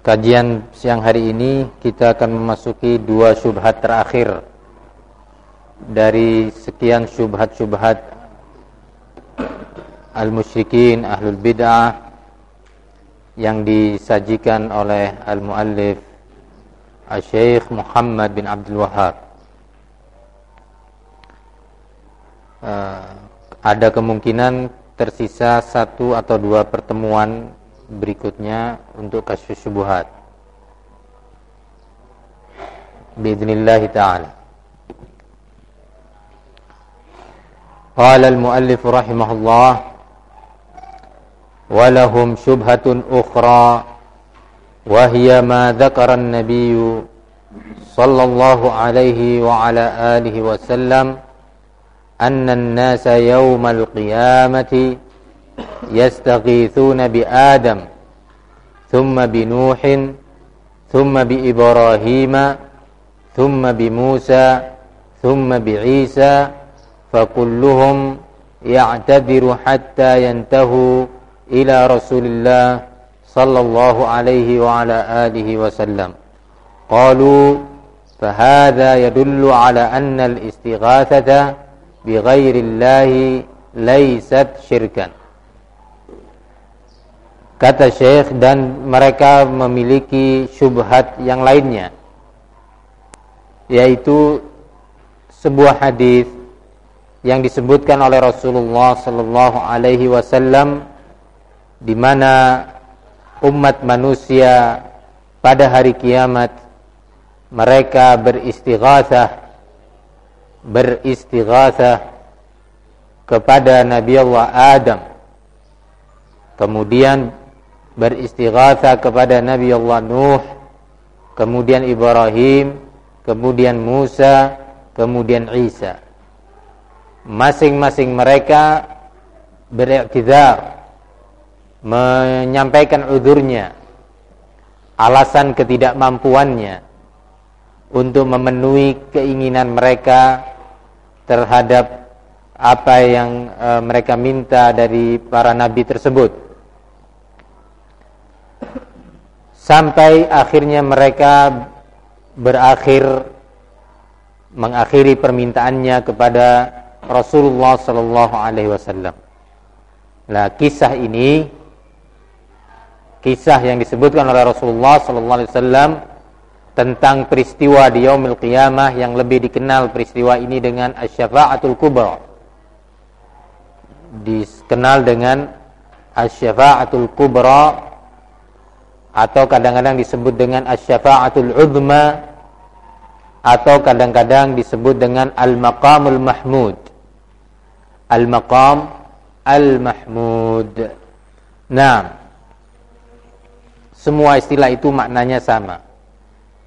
Kajian siang hari ini kita akan memasuki dua syubhat terakhir dari sekian syubhat-syubhat al-musyrikin ahlul bid'ah yang disajikan oleh al-muallif Al-Syeikh Muhammad bin Abdul Wahab. Uh, ada kemungkinan tersisa satu atau dua pertemuan berikutnya untuk kasus subuhat. Bismillah taala. قال المؤلف رحمه الله ولهم شبهة أخرى وهي ما ذكر النبي صلى الله عليه وعلى آله وسلم أن الناس يوم القيامة يستغيثون بآدم ثم بنوح ثم بإبراهيم ثم بموسى ثم بعيسى فكلهم يعتذر حتى ينتهوا إلى رسول الله صلى الله عليه وعلى آله وسلم. قالوا فهذا يدل على أن الاستغاثة بغير الله ليست شركا. Kata Syekh dan mereka memiliki syubhat yang lainnya. Yaitu sebuah hadis yang disebutkan oleh Rasulullah sallallahu alaihi wasallam di mana umat manusia pada hari kiamat mereka beristighatsah beristighatsah kepada Nabi Allah Adam. Kemudian beristighatha kepada Nabi Allah Nuh, kemudian Ibrahim, kemudian Musa, kemudian Isa. Masing-masing mereka beriktidar menyampaikan udurnya, alasan ketidakmampuannya untuk memenuhi keinginan mereka terhadap apa yang e, mereka minta dari para nabi tersebut. Sampai akhirnya mereka berakhir mengakhiri permintaannya kepada Rasulullah sallallahu alaihi wasallam. Nah, kisah ini kisah yang disebutkan oleh Rasulullah sallallahu alaihi wasallam tentang peristiwa di yaumil qiyamah yang lebih dikenal peristiwa ini dengan asy-syafa'atul kubra. Dikenal dengan asy-syafa'atul kubra atau kadang-kadang disebut dengan asy-syafa'atul uzma atau kadang-kadang disebut dengan al-maqamul mahmud. Al-maqam al-mahmud. Nah, semua istilah itu maknanya sama.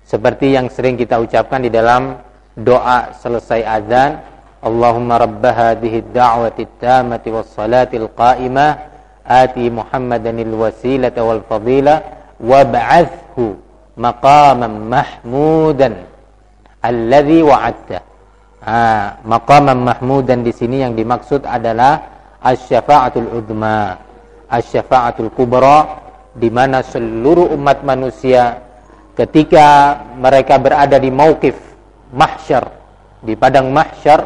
Seperti yang sering kita ucapkan di dalam doa selesai azan, Allahumma rabb hadhihi ad-da'wati at-tammati was-salati al-qa'imah ati Muhammadanil wasilata wal fadilah wab'athhu maqaman mahmudan alladhi wa'adta. Ah, maqaman mahmudan di sini yang dimaksud adalah asy-syafa'atul udma, asy-syafa'atul kubra di mana seluruh umat manusia ketika mereka berada di mauqif mahsyar di padang mahsyar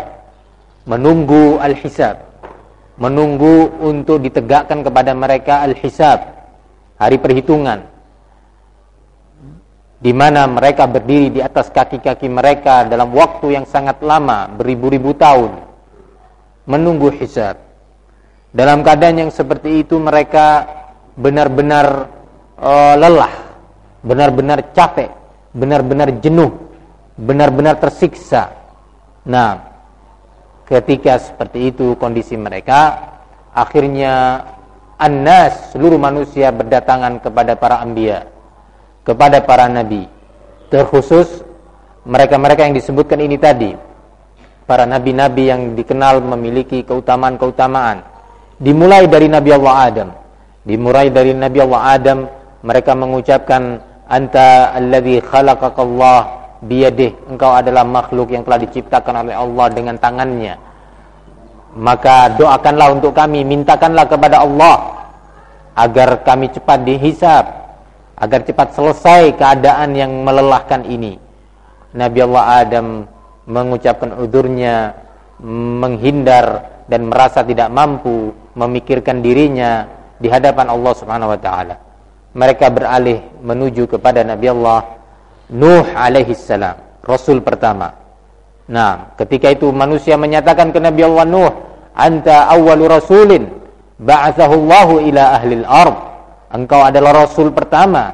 menunggu al-hisab menunggu untuk ditegakkan kepada mereka al-hisab hari perhitungan di mana mereka berdiri di atas kaki-kaki mereka dalam waktu yang sangat lama, beribu-ribu tahun, menunggu hisab. Dalam keadaan yang seperti itu mereka benar-benar uh, lelah, benar-benar capek, benar-benar jenuh, benar-benar tersiksa. Nah, ketika seperti itu kondisi mereka, akhirnya An-nas, seluruh manusia berdatangan kepada para anbiya, kepada para nabi. Terkhusus mereka-mereka yang disebutkan ini tadi, para nabi-nabi yang dikenal memiliki keutamaan-keutamaan. Dimulai dari Nabi Allah Adam. Dimulai dari Nabi Allah Adam, mereka mengucapkan anta alladhi khalaqakallah biyadih. Engkau adalah makhluk yang telah diciptakan oleh Allah dengan tangannya maka doakanlah untuk kami, mintakanlah kepada Allah agar kami cepat dihisap, agar cepat selesai keadaan yang melelahkan ini. Nabi Allah Adam mengucapkan udurnya, menghindar dan merasa tidak mampu memikirkan dirinya di hadapan Allah Subhanahu wa taala. Mereka beralih menuju kepada Nabi Allah Nuh alaihi salam, rasul pertama. Nah, ketika itu manusia menyatakan ke Nabi Allah Nuh, anta awwalu rasulin ba'athahullahu ila ahlil ard engkau adalah rasul pertama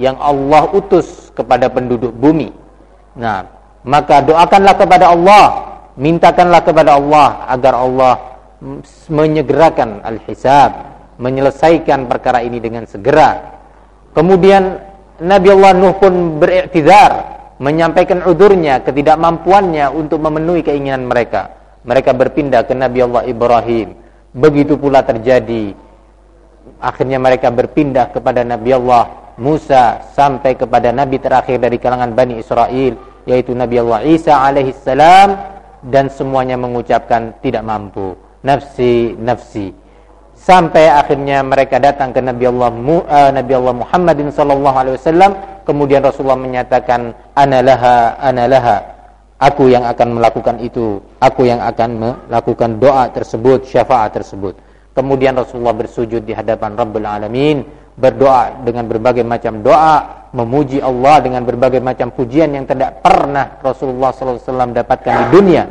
yang Allah utus kepada penduduk bumi nah maka doakanlah kepada Allah mintakanlah kepada Allah agar Allah menyegerakan al-hisab menyelesaikan perkara ini dengan segera kemudian Nabi Allah Nuh pun beriktidar menyampaikan udurnya ketidakmampuannya untuk memenuhi keinginan mereka mereka berpindah ke Nabi Allah Ibrahim. Begitu pula terjadi. Akhirnya mereka berpindah kepada Nabi Allah Musa sampai kepada Nabi terakhir dari kalangan Bani Israel yaitu Nabi Allah Isa alaihi salam dan semuanya mengucapkan tidak mampu. Nafsi nafsi. Sampai akhirnya mereka datang ke Nabi Allah uh, Nabi Allah Muhammadin sallallahu alaihi wasallam. Kemudian Rasulullah menyatakan analaha analaha aku yang akan melakukan itu, aku yang akan melakukan doa tersebut, syafaat tersebut. Kemudian Rasulullah bersujud di hadapan Rabbul Alamin, berdoa dengan berbagai macam doa, memuji Allah dengan berbagai macam pujian yang tidak pernah Rasulullah SAW dapatkan di dunia.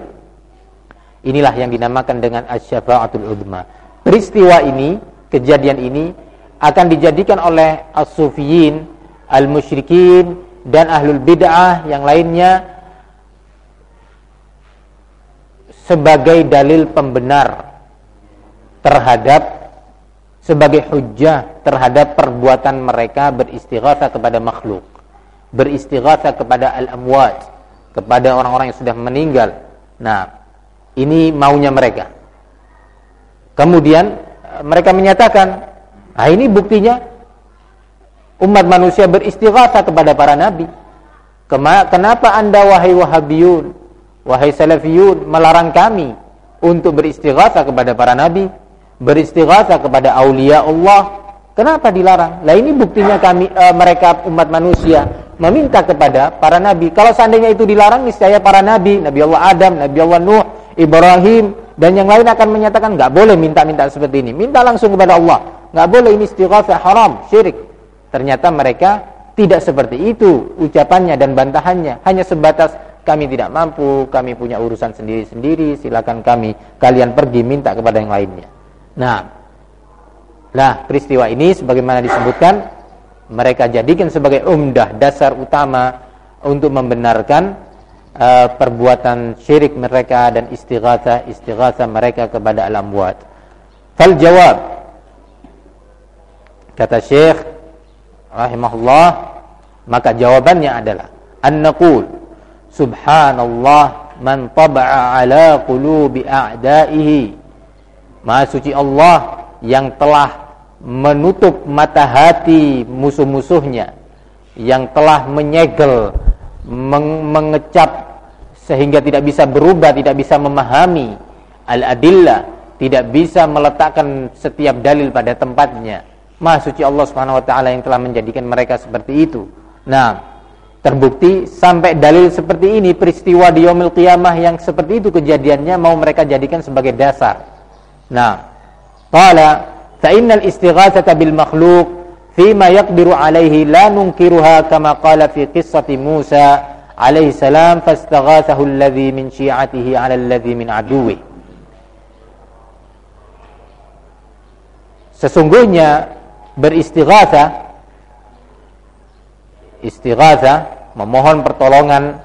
Inilah yang dinamakan dengan asyafaatul udma. Peristiwa ini, kejadian ini akan dijadikan oleh as-sufiyin, al-musyrikin dan ahlul bid'ah yang lainnya sebagai dalil pembenar terhadap sebagai hujah terhadap perbuatan mereka beristighatsah kepada makhluk, beristighatsah kepada al-amwat, kepada orang-orang yang sudah meninggal. Nah, ini maunya mereka. Kemudian mereka menyatakan, "Ah ini buktinya umat manusia beristighatsah kepada para nabi." Kenapa Anda wahai Wahabiyun Wahai salafiyun, melarang kami untuk beristighatsah kepada para nabi, beristighatsah kepada aulia Allah. Kenapa dilarang? Lah ini buktinya kami e, mereka umat manusia meminta kepada para nabi. Kalau seandainya itu dilarang, niscaya para nabi, Nabi Allah Adam, Nabi Allah Nuh, Ibrahim dan yang lain akan menyatakan nggak boleh minta-minta seperti ini. Minta langsung kepada Allah. Nggak boleh ini istighatsah haram, syirik. Ternyata mereka tidak seperti itu ucapannya dan bantahannya, hanya sebatas kami tidak mampu, kami punya urusan sendiri-sendiri, silakan kami, kalian pergi minta kepada yang lainnya. Nah, nah peristiwa ini sebagaimana disebutkan, mereka jadikan sebagai umdah, dasar utama untuk membenarkan uh, perbuatan syirik mereka dan istighatha istighatha mereka kepada alam buat. Fal jawab kata Syekh rahimahullah maka jawabannya adalah an-naqul Subhanallah man taba'a ala qulubi a'daihi. Maha suci Allah yang telah menutup mata hati musuh-musuhnya, yang telah menyegel, meng mengecap sehingga tidak bisa berubah, tidak bisa memahami al-adillah, tidak bisa meletakkan setiap dalil pada tempatnya. Maha suci Allah Subhanahu wa taala yang telah menjadikan mereka seperti itu. Nah, terbukti sampai dalil seperti ini peristiwa di yaumil qiyamah yang seperti itu kejadiannya mau mereka jadikan sebagai dasar. Nah, qala fa innal istighatsata bil makhluq fima yaqdiru alaihi la nunkiruha kama qala fi qissati Musa alaihi salam fastaghathahu alladhi min syi'atihi 'ala alladhi min aduwi. Sesungguhnya beristighatsah istighatha memohon pertolongan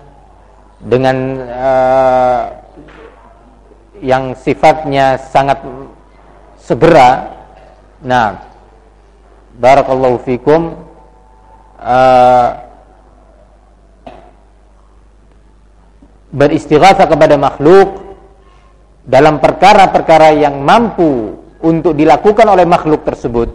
dengan uh, yang sifatnya sangat segera Nah, barakallahu fikum. Uh, beristighatsah kepada makhluk dalam perkara-perkara yang mampu untuk dilakukan oleh makhluk tersebut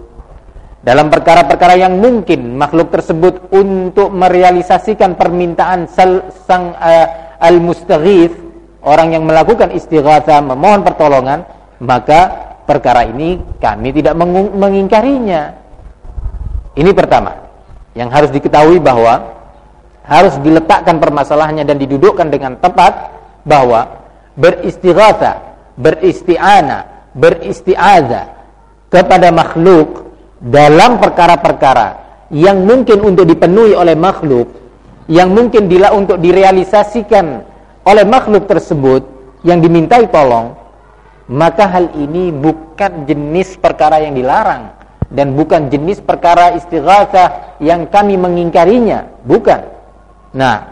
dalam perkara-perkara yang mungkin makhluk tersebut untuk merealisasikan permintaan sang uh, al-mustaghith orang yang melakukan istighatsah memohon pertolongan maka perkara ini kami tidak mengingkarinya. Ini pertama. Yang harus diketahui bahwa harus diletakkan permasalahannya dan didudukkan dengan tepat bahwa beristighatha, beristi'ana, beristi'adha kepada makhluk dalam perkara-perkara yang mungkin untuk dipenuhi oleh makhluk, yang mungkin dila untuk direalisasikan oleh makhluk tersebut yang dimintai tolong, maka hal ini bukan jenis perkara yang dilarang dan bukan jenis perkara istighatsah yang kami mengingkarinya, bukan. Nah,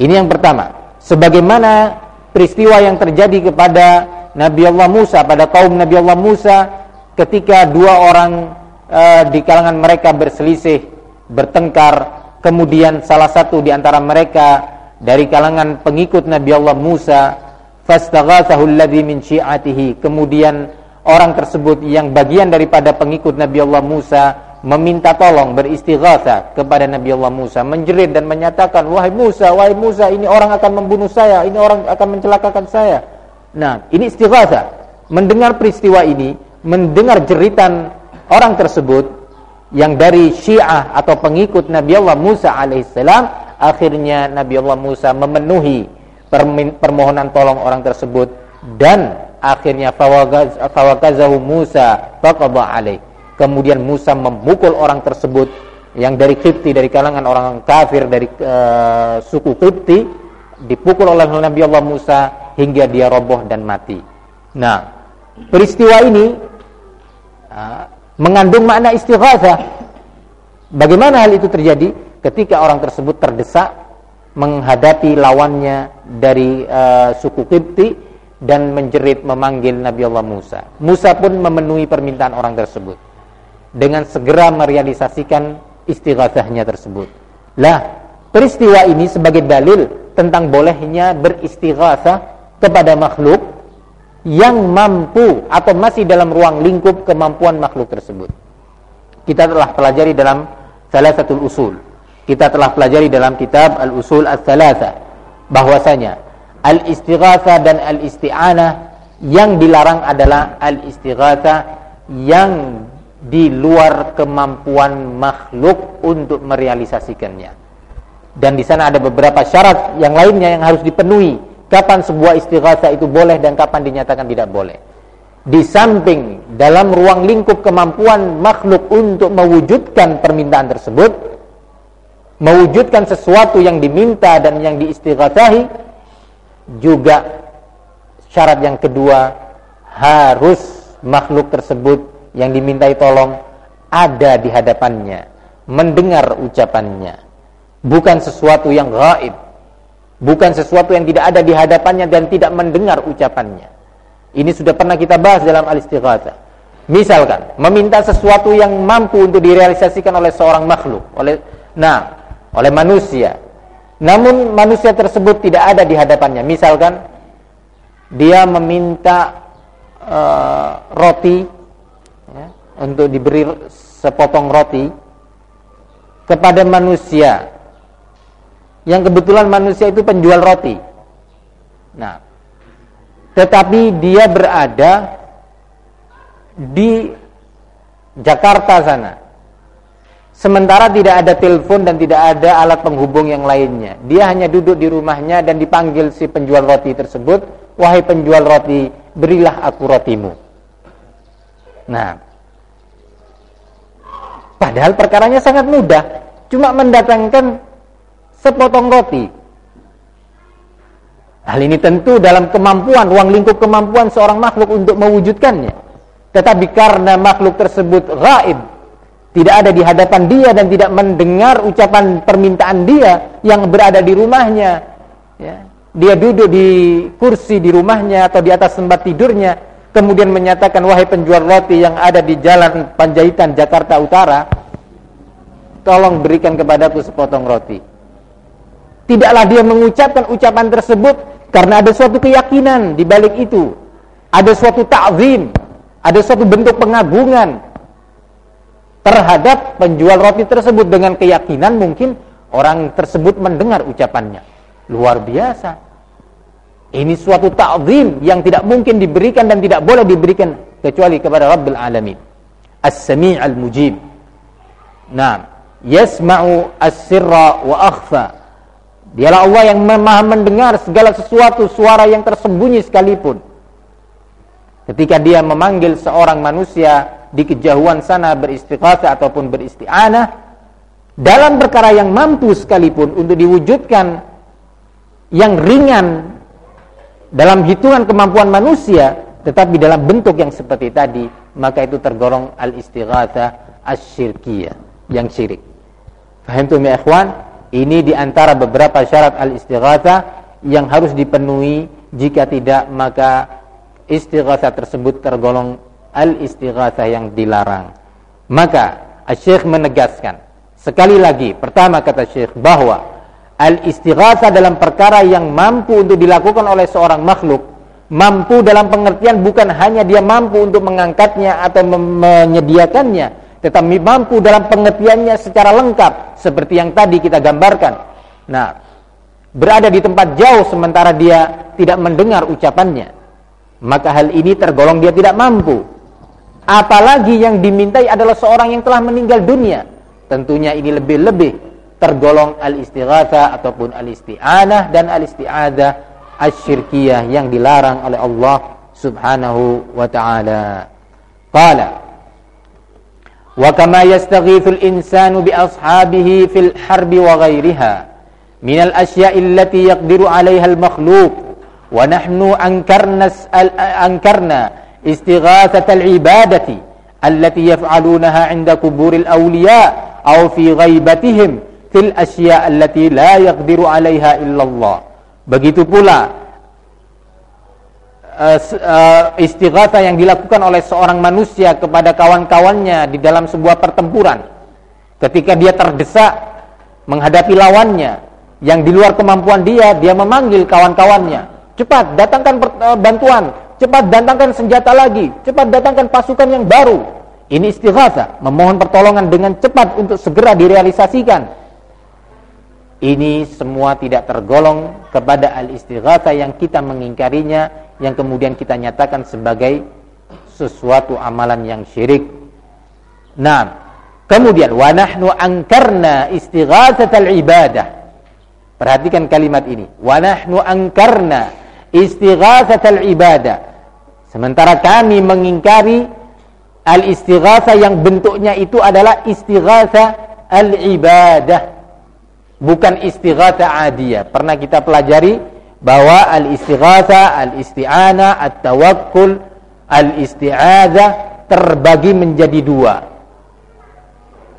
ini yang pertama. Sebagaimana peristiwa yang terjadi kepada Nabi Allah Musa pada kaum Nabi Allah Musa ketika dua orang uh, di kalangan mereka berselisih, bertengkar, kemudian salah satu di antara mereka dari kalangan pengikut Nabi Allah Musa fastaghathahu alladhi min syi'atihi. Kemudian orang tersebut yang bagian daripada pengikut Nabi Allah Musa meminta tolong beristighatha kepada Nabi Allah Musa menjerit dan menyatakan wahai Musa wahai Musa ini orang akan membunuh saya ini orang akan mencelakakan saya. Nah ini istighatha. Mendengar peristiwa ini mendengar jeritan orang tersebut yang dari Syiah atau pengikut Nabi Allah Musa alaihissalam akhirnya Nabi Allah Musa memenuhi permohonan tolong orang tersebut dan akhirnya fawakazahu Musa faqadha alaih kemudian Musa memukul orang tersebut yang dari Kipti dari kalangan orang kafir dari uh, suku Kipti dipukul oleh Nabi Allah Musa hingga dia roboh dan mati. Nah, peristiwa ini uh, mengandung makna istighatsah. Bagaimana hal itu terjadi? Ketika orang tersebut terdesak menghadapi lawannya dari uh, suku Kipti dan menjerit memanggil Nabi Allah Musa. Musa pun memenuhi permintaan orang tersebut dengan segera merealisasikan istighatsahnya tersebut. Lah, peristiwa ini sebagai dalil tentang bolehnya beristighatsah kepada makhluk yang mampu atau masih dalam ruang lingkup kemampuan makhluk tersebut. Kita telah pelajari dalam salah satu usul. Kita telah pelajari dalam kitab Al-Usul Ats-Tsalatsa bahwasanya al-istighatsah dan al-isti'anah yang dilarang adalah al-istighatsah yang di luar kemampuan makhluk untuk merealisasikannya. Dan di sana ada beberapa syarat yang lainnya yang harus dipenuhi. Kapan sebuah istighatsah itu boleh dan kapan dinyatakan tidak boleh. Di samping dalam ruang lingkup kemampuan makhluk untuk mewujudkan permintaan tersebut, mewujudkan sesuatu yang diminta dan yang diistighatsahi, juga syarat yang kedua harus makhluk tersebut yang dimintai tolong ada di hadapannya, mendengar ucapannya. Bukan sesuatu yang gaib, bukan sesuatu yang tidak ada di hadapannya dan tidak mendengar ucapannya. Ini sudah pernah kita bahas dalam al-istighatsah. Misalkan, meminta sesuatu yang mampu untuk direalisasikan oleh seorang makhluk, oleh nah, oleh manusia. Namun manusia tersebut tidak ada di hadapannya. Misalkan dia meminta uh, roti untuk diberi sepotong roti kepada manusia yang kebetulan manusia itu penjual roti. Nah, tetapi dia berada di Jakarta sana. Sementara tidak ada telepon dan tidak ada alat penghubung yang lainnya. Dia hanya duduk di rumahnya dan dipanggil si penjual roti tersebut, "Wahai penjual roti, berilah aku rotimu." Nah, Padahal perkaranya sangat mudah, cuma mendatangkan sepotong roti. Hal ini tentu dalam kemampuan, ruang lingkup kemampuan seorang makhluk untuk mewujudkannya. Tetapi karena makhluk tersebut gaib, tidak ada di hadapan dia dan tidak mendengar ucapan permintaan dia yang berada di rumahnya. Ya. Dia duduk di kursi di rumahnya atau di atas tempat tidurnya, kemudian menyatakan wahai penjual roti yang ada di jalan Panjaitan Jakarta Utara, tolong berikan kepadaku sepotong roti. Tidaklah dia mengucapkan ucapan tersebut karena ada suatu keyakinan di balik itu. Ada suatu ta'zim, ada suatu bentuk pengagungan terhadap penjual roti tersebut dengan keyakinan mungkin orang tersebut mendengar ucapannya. Luar biasa. Ini suatu ta'zim yang tidak mungkin diberikan dan tidak boleh diberikan kecuali kepada Rabbil Alamin. As-Sami' al-Mujib. Nah, yasma'u as-sirra wa akhfa. Dialah Allah yang maha mendengar segala sesuatu suara yang tersembunyi sekalipun. Ketika dia memanggil seorang manusia di kejauhan sana beristighatsah ataupun beristi'anah dalam perkara yang mampu sekalipun untuk diwujudkan yang ringan dalam hitungan kemampuan manusia tetapi dalam bentuk yang seperti tadi maka itu tergolong al-istighatsah asyirkiyah yang syirik. Faham tuh ya ikhwan? Ini di antara beberapa syarat al-istighatsah yang harus dipenuhi jika tidak maka istighatsah tersebut tergolong al-istighatsah yang dilarang. Maka Syekh menegaskan sekali lagi pertama kata Syekh bahwa Al-istighatsah dalam perkara yang mampu untuk dilakukan oleh seorang makhluk, mampu dalam pengertian bukan hanya dia mampu untuk mengangkatnya atau menyediakannya, tetapi mampu dalam pengertiannya secara lengkap seperti yang tadi kita gambarkan. Nah, berada di tempat jauh sementara dia tidak mendengar ucapannya, maka hal ini tergolong dia tidak mampu. Apalagi yang dimintai adalah seorang yang telah meninggal dunia. Tentunya ini lebih-lebih tergolong al-istighatha ataupun al-isti'anah dan al-isti'adah asyirkiyah yang dilarang oleh Allah Subhanahu wa taala. Qala Wa kama yastaghithu al-insanu bi ashabihi fil harbi wa ghayriha min al-asya'i allati yaqdiru 'alayha al-makhluq wa nahnu ankarna ankarna istighathata al-ibadati allati yaf'alunaha 'inda kuburil awliya aw fi ghaibatihim fil asya allati la yaqdiru 'alaiha illallah. Begitu pula uh, uh, istighatha yang dilakukan oleh seorang manusia kepada kawan-kawannya di dalam sebuah pertempuran. Ketika dia terdesak menghadapi lawannya yang di luar kemampuan dia, dia memanggil kawan-kawannya, "Cepat datangkan uh, bantuan, cepat datangkan senjata lagi, cepat datangkan pasukan yang baru." Ini istighatha, memohon pertolongan dengan cepat untuk segera direalisasikan ini semua tidak tergolong kepada al-istighatha yang kita mengingkarinya yang kemudian kita nyatakan sebagai sesuatu amalan yang syirik. Nah, kemudian wa nahnu angkarna istighatsatal ibadah. Perhatikan kalimat ini. Wa nahnu angkarna istighatsatal ibadah. Sementara kami mengingkari al-istighatha yang bentuknya itu adalah istighatha al-ibadah bukan istighatha adiyah. Pernah kita pelajari bahwa al-istighatha, al-isti'ana, at-tawakkul, al-isti'adzah terbagi menjadi dua.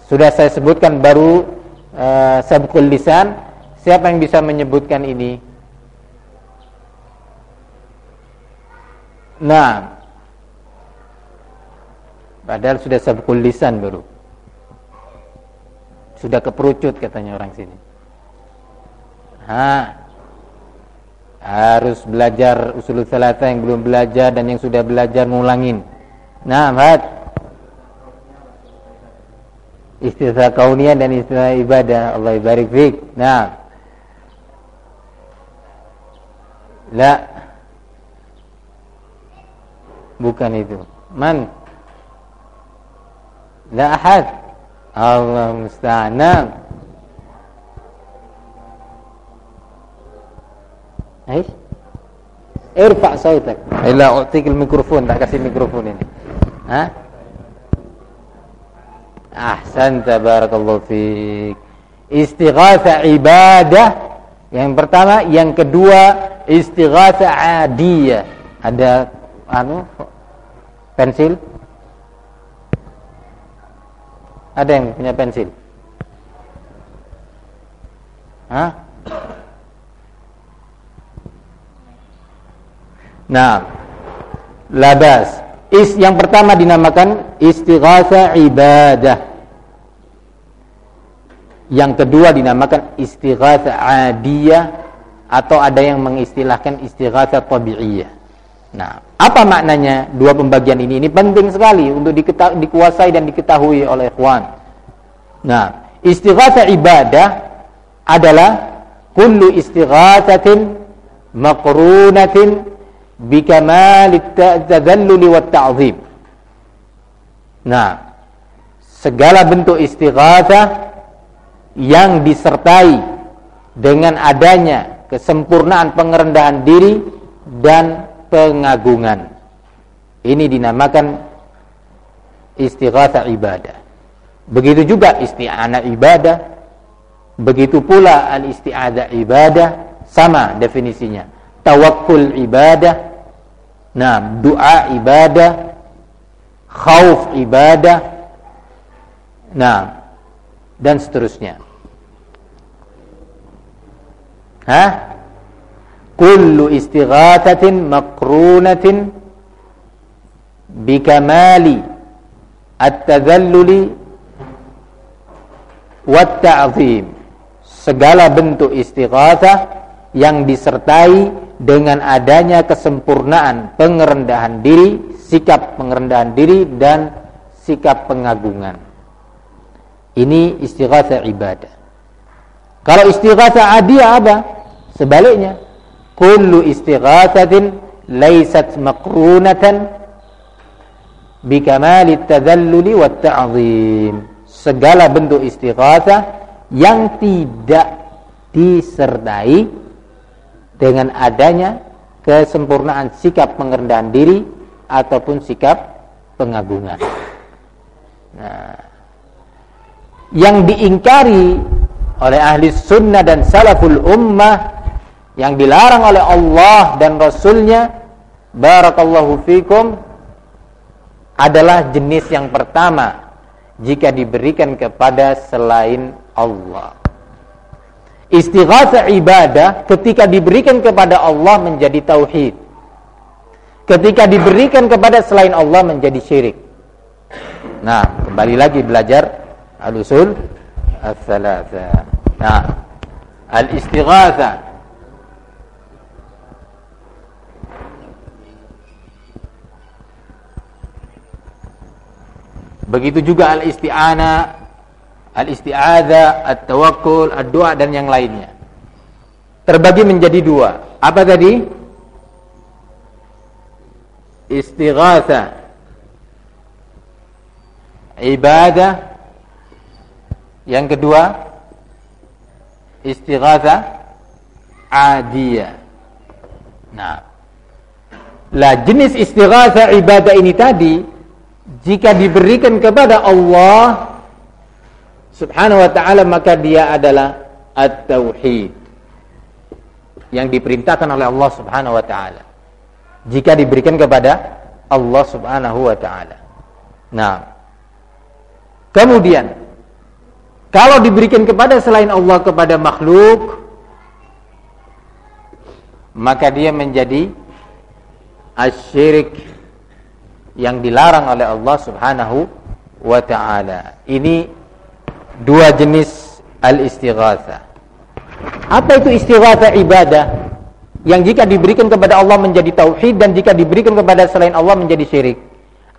Sudah saya sebutkan baru uh, sabqul lisan. Siapa yang bisa menyebutkan ini? Nah, padahal sudah sabqul lisan baru. Sudah keperucut katanya orang sini. Ha. Harus belajar usul salata yang belum belajar dan yang sudah belajar ngulangin. Nah, Mat. Istilah kauniyah dan istilah ibadah. Allah barik fik. Nah. La. Bukan itu. Man? La ahad. Allah musta'anam. Ais? Irfa' sautak. Ila u'tikil mikrofon. Tak kasih mikrofon ini. Ha? Ahsan tabarakallahu fiik. Istighatha ibadah yang pertama, yang kedua istighatha adiyah. Ada anu pensil ada yang punya pensil Hah? Nah, labas. Is yang pertama dinamakan istighatha ibadah. Yang kedua dinamakan istighatha adiyah atau ada yang mengistilahkan istighatha tabi'iyah. Nah, apa maknanya dua pembagian ini? Ini penting sekali untuk dikuasai dan diketahui oleh ikhwan. Nah, istighatha ibadah adalah kullu istighathatin maqrunatin bikamalit tadalluli wat ta'zim. Nah, segala bentuk istighatsah yang disertai dengan adanya kesempurnaan pengerendahan diri dan pengagungan. Ini dinamakan istighatsah ibadah. Begitu juga isti'anah ibadah, begitu pula al-isti'adzah ibadah sama definisinya. Tawakkul ibadah, nah doa ibadah, khauf ibadah, nah dan seterusnya. Hah? Kullu istighathatin maqrunatin bikamali at-tadhalluli wat-ta'zim. Segala bentuk istighatsah yang disertai dengan adanya kesempurnaan pengerendahan diri, sikap pengerendahan diri dan sikap pengagungan. Ini istighatsah ibadah. Kalau istighatsah adiyah apa? Sebaliknya, kullu istighatsatin laysat maqrunatan bikamali tadalluli wat ta'zim. Segala bentuk istighatsah yang tidak disertai dengan adanya kesempurnaan sikap pengerendahan diri ataupun sikap pengagungan. Nah, yang diingkari oleh ahli sunnah dan salaful ummah yang dilarang oleh Allah dan Rasulnya barakallahu fikum adalah jenis yang pertama jika diberikan kepada selain Allah. Istighatsah ibadah ketika diberikan kepada Allah menjadi tauhid. Ketika diberikan kepada selain Allah menjadi syirik. Nah kembali lagi belajar al-usul al-thalatha. Nah, al-istighatha Begitu juga al-isti'ana, al-isti'adha, at-tawakkul, ad-doa dan yang lainnya. Terbagi menjadi dua. Apa tadi? Istighatha ibadah yang kedua, istighatha adiyah. Nah, lah jenis istighatha ibadah ini tadi jika diberikan kepada Allah Subhanahu wa taala maka dia adalah at-tauhid yang diperintahkan oleh Allah Subhanahu wa taala. Jika diberikan kepada Allah Subhanahu wa taala. Nah, kemudian kalau diberikan kepada selain Allah kepada makhluk, maka dia menjadi asyirik yang dilarang oleh Allah Subhanahu wa taala. Ini dua jenis al-istighatsah. Apa itu istighatsah ibadah? Yang jika diberikan kepada Allah menjadi tauhid dan jika diberikan kepada selain Allah menjadi syirik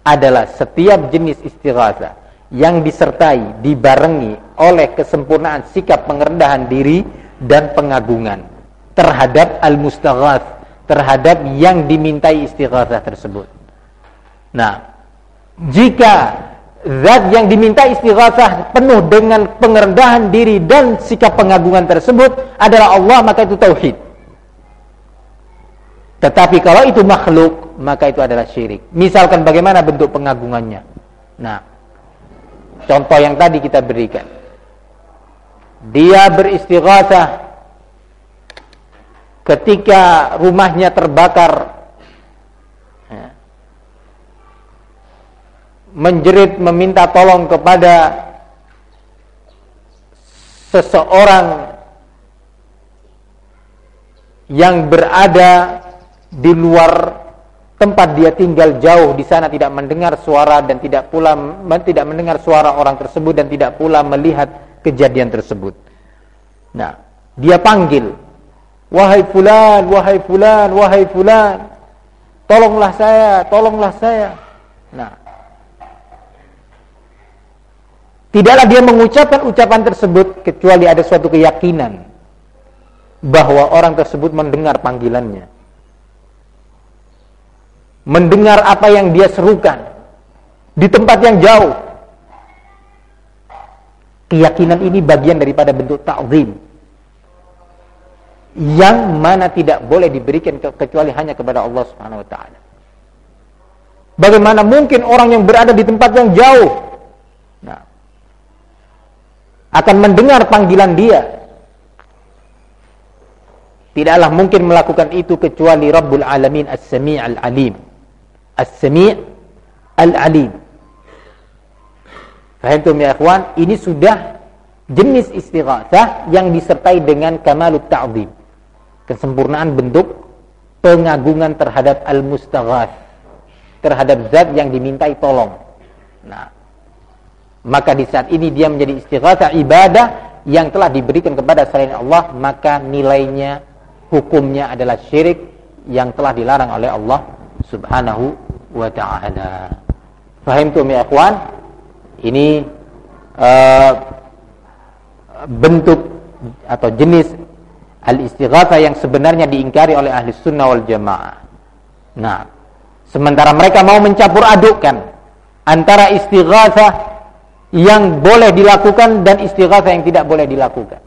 adalah setiap jenis istighatsah yang disertai, dibarengi oleh kesempurnaan sikap pengerendahan diri dan pengagungan terhadap al-mustaghath, terhadap yang dimintai istighatsah tersebut. Nah, jika zat yang diminta istighatsah penuh dengan pengerendahan diri dan sikap pengagungan tersebut adalah Allah, maka itu tauhid. Tetapi kalau itu makhluk, maka itu adalah syirik. Misalkan bagaimana bentuk pengagungannya. Nah, Contoh yang tadi kita berikan. Dia beristighatsah ketika rumahnya terbakar menjerit meminta tolong kepada seseorang yang berada di luar tempat dia tinggal jauh di sana tidak mendengar suara dan tidak pula tidak mendengar suara orang tersebut dan tidak pula melihat kejadian tersebut. Nah, dia panggil, "Wahai fulan, wahai fulan, wahai fulan, tolonglah saya, tolonglah saya." Nah, tidaklah dia mengucapkan ucapan tersebut kecuali ada suatu keyakinan bahwa orang tersebut mendengar panggilannya mendengar apa yang dia serukan di tempat yang jauh. Keyakinan ini bagian daripada bentuk ta'zim yang mana tidak boleh diberikan kecuali hanya kepada Allah Subhanahu wa taala. Bagaimana mungkin orang yang berada di tempat yang jauh nah, akan mendengar panggilan dia? Tidaklah mungkin melakukan itu kecuali Rabbul Alamin As-Sami' Al-Alim. As-Sami' Al-Alim. Fahimtum ya ikhwan? Ini sudah jenis istighatsah yang disertai dengan kamalut ta'zim. Kesempurnaan bentuk pengagungan terhadap al-mustaghath. Terhadap zat yang dimintai tolong. Nah, maka di saat ini dia menjadi istighatsah ibadah yang telah diberikan kepada selain Allah, maka nilainya hukumnya adalah syirik yang telah dilarang oleh Allah Subhanahu wa taala. Fahimtum ya ikhwan? Ini uh, bentuk atau jenis al-istighatsah yang sebenarnya diingkari oleh ahli sunnah wal jamaah. Nah, sementara mereka mau mencampur adukkan antara istighatsah yang boleh dilakukan dan istighatsah yang tidak boleh dilakukan.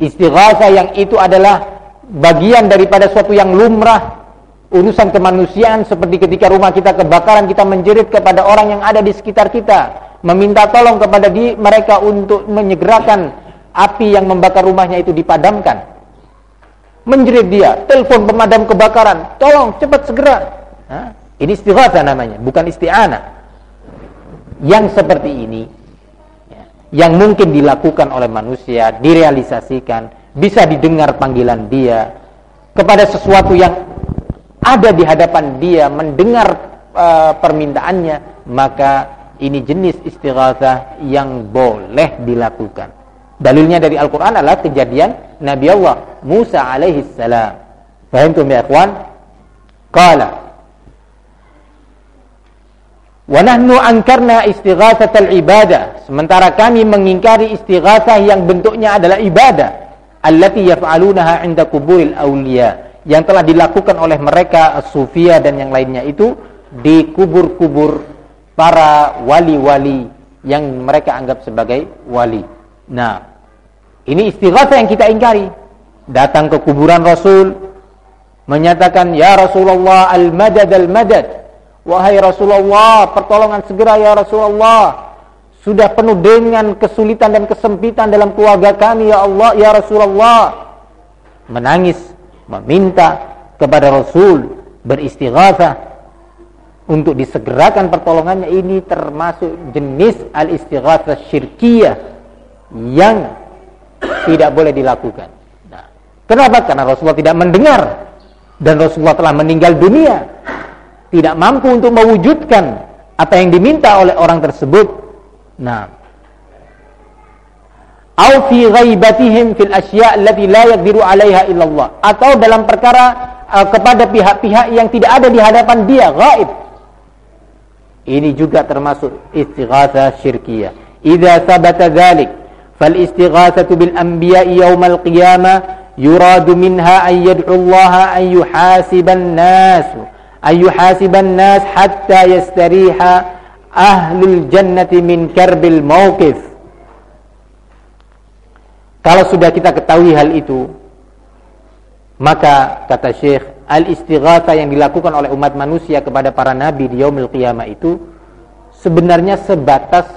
Istighatsah yang itu adalah bagian daripada suatu yang lumrah urusan kemanusiaan seperti ketika rumah kita kebakaran kita menjerit kepada orang yang ada di sekitar kita meminta tolong kepada di, mereka untuk menyegerakan api yang membakar rumahnya itu dipadamkan menjerit dia telepon pemadam kebakaran tolong cepat segera Hah? ini istighatsah namanya bukan isti'anah yang seperti ini ya, yang mungkin dilakukan oleh manusia direalisasikan bisa didengar panggilan dia kepada sesuatu yang ada di hadapan dia mendengar uh, permintaannya maka ini jenis istighatsah yang boleh dilakukan. Dalilnya dari Al-Qur'an adalah kejadian Nabi Allah Musa alaihi salam fahimtum ya ikhwan? Qala wa nahnu ankarna istighatsatal ibadah sementara kami mengingkari istighatsah yang bentuknya adalah ibadah allati yaf'alunaha 'inda kuburil yang telah dilakukan oleh mereka sufia dan yang lainnya itu di kubur-kubur para wali-wali yang mereka anggap sebagai wali. Nah, ini istighatsah yang kita ingkari. Datang ke kuburan Rasul menyatakan, "Ya Rasulullah, al-madad al-madad." Wahai Rasulullah, pertolongan segera ya Rasulullah. Sudah penuh dengan kesulitan dan kesempitan dalam keluarga kami ya Allah, ya Rasulullah. Menangis meminta kepada Rasul beristighatsah untuk disegerakan pertolongannya ini termasuk jenis al-istighatsah syirkiyah yang tidak boleh dilakukan. Nah, kenapa? Karena Rasulullah tidak mendengar dan Rasulullah telah meninggal dunia, tidak mampu untuk mewujudkan apa yang diminta oleh orang tersebut. Nah, au fi ghaibatihim fil asya' allati la yaqdiru 'alaiha illallah. Atau dalam perkara uh, kepada pihak-pihak yang tidak ada di hadapan dia ghaib. Ini juga termasuk istighatsah syirkiyah. Idza sabata dzalik fal istighatsatu bil anbiya'i yaumal qiyamah yuradu minha an yad'u Allah an yuhasiban nas an yuhasiban nas hatta yastariha ahlul jannati min karbil kalau sudah kita ketahui hal itu, maka kata Syekh, al-istighatha yang dilakukan oleh umat manusia kepada para nabi di yaumil qiyamah itu sebenarnya sebatas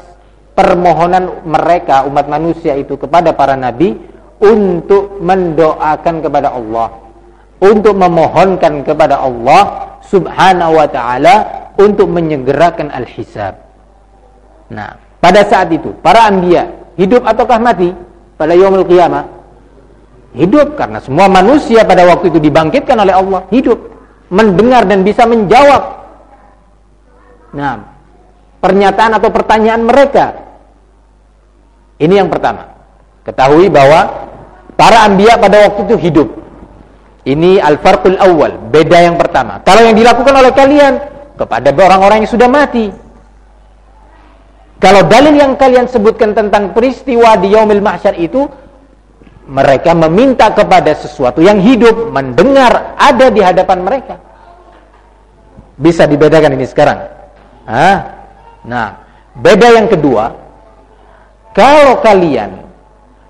permohonan mereka umat manusia itu kepada para nabi untuk mendoakan kepada Allah, untuk memohonkan kepada Allah Subhanahu wa taala untuk menyegerakan al-hisab. Nah, pada saat itu para anbiya hidup ataukah mati? pada yaumul qiyamah hidup karena semua manusia pada waktu itu dibangkitkan oleh Allah hidup mendengar dan bisa menjawab nah pernyataan atau pertanyaan mereka ini yang pertama ketahui bahwa para anbiya pada waktu itu hidup ini al-farqul awal beda yang pertama kalau yang dilakukan oleh kalian kepada orang-orang yang sudah mati kalau dalil yang kalian sebutkan tentang peristiwa di yaumil mahsyar itu mereka meminta kepada sesuatu yang hidup, mendengar ada di hadapan mereka. Bisa dibedakan ini sekarang. Hah? Nah, beda yang kedua, kalau kalian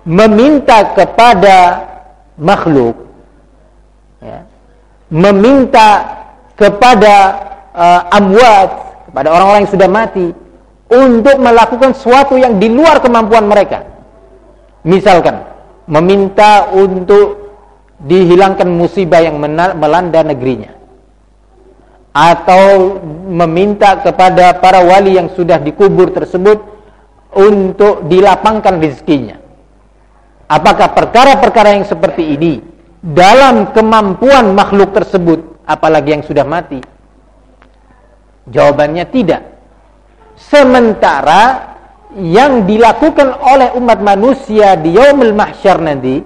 meminta kepada makhluk, meminta kepada uh, amwat, kepada orang-orang yang sudah mati, untuk melakukan sesuatu yang di luar kemampuan mereka. Misalkan, meminta untuk dihilangkan musibah yang melanda negerinya atau meminta kepada para wali yang sudah dikubur tersebut untuk dilapangkan rezekinya apakah perkara-perkara yang seperti ini dalam kemampuan makhluk tersebut apalagi yang sudah mati jawabannya tidak sementara yang dilakukan oleh umat manusia di yaumul mahsyar nanti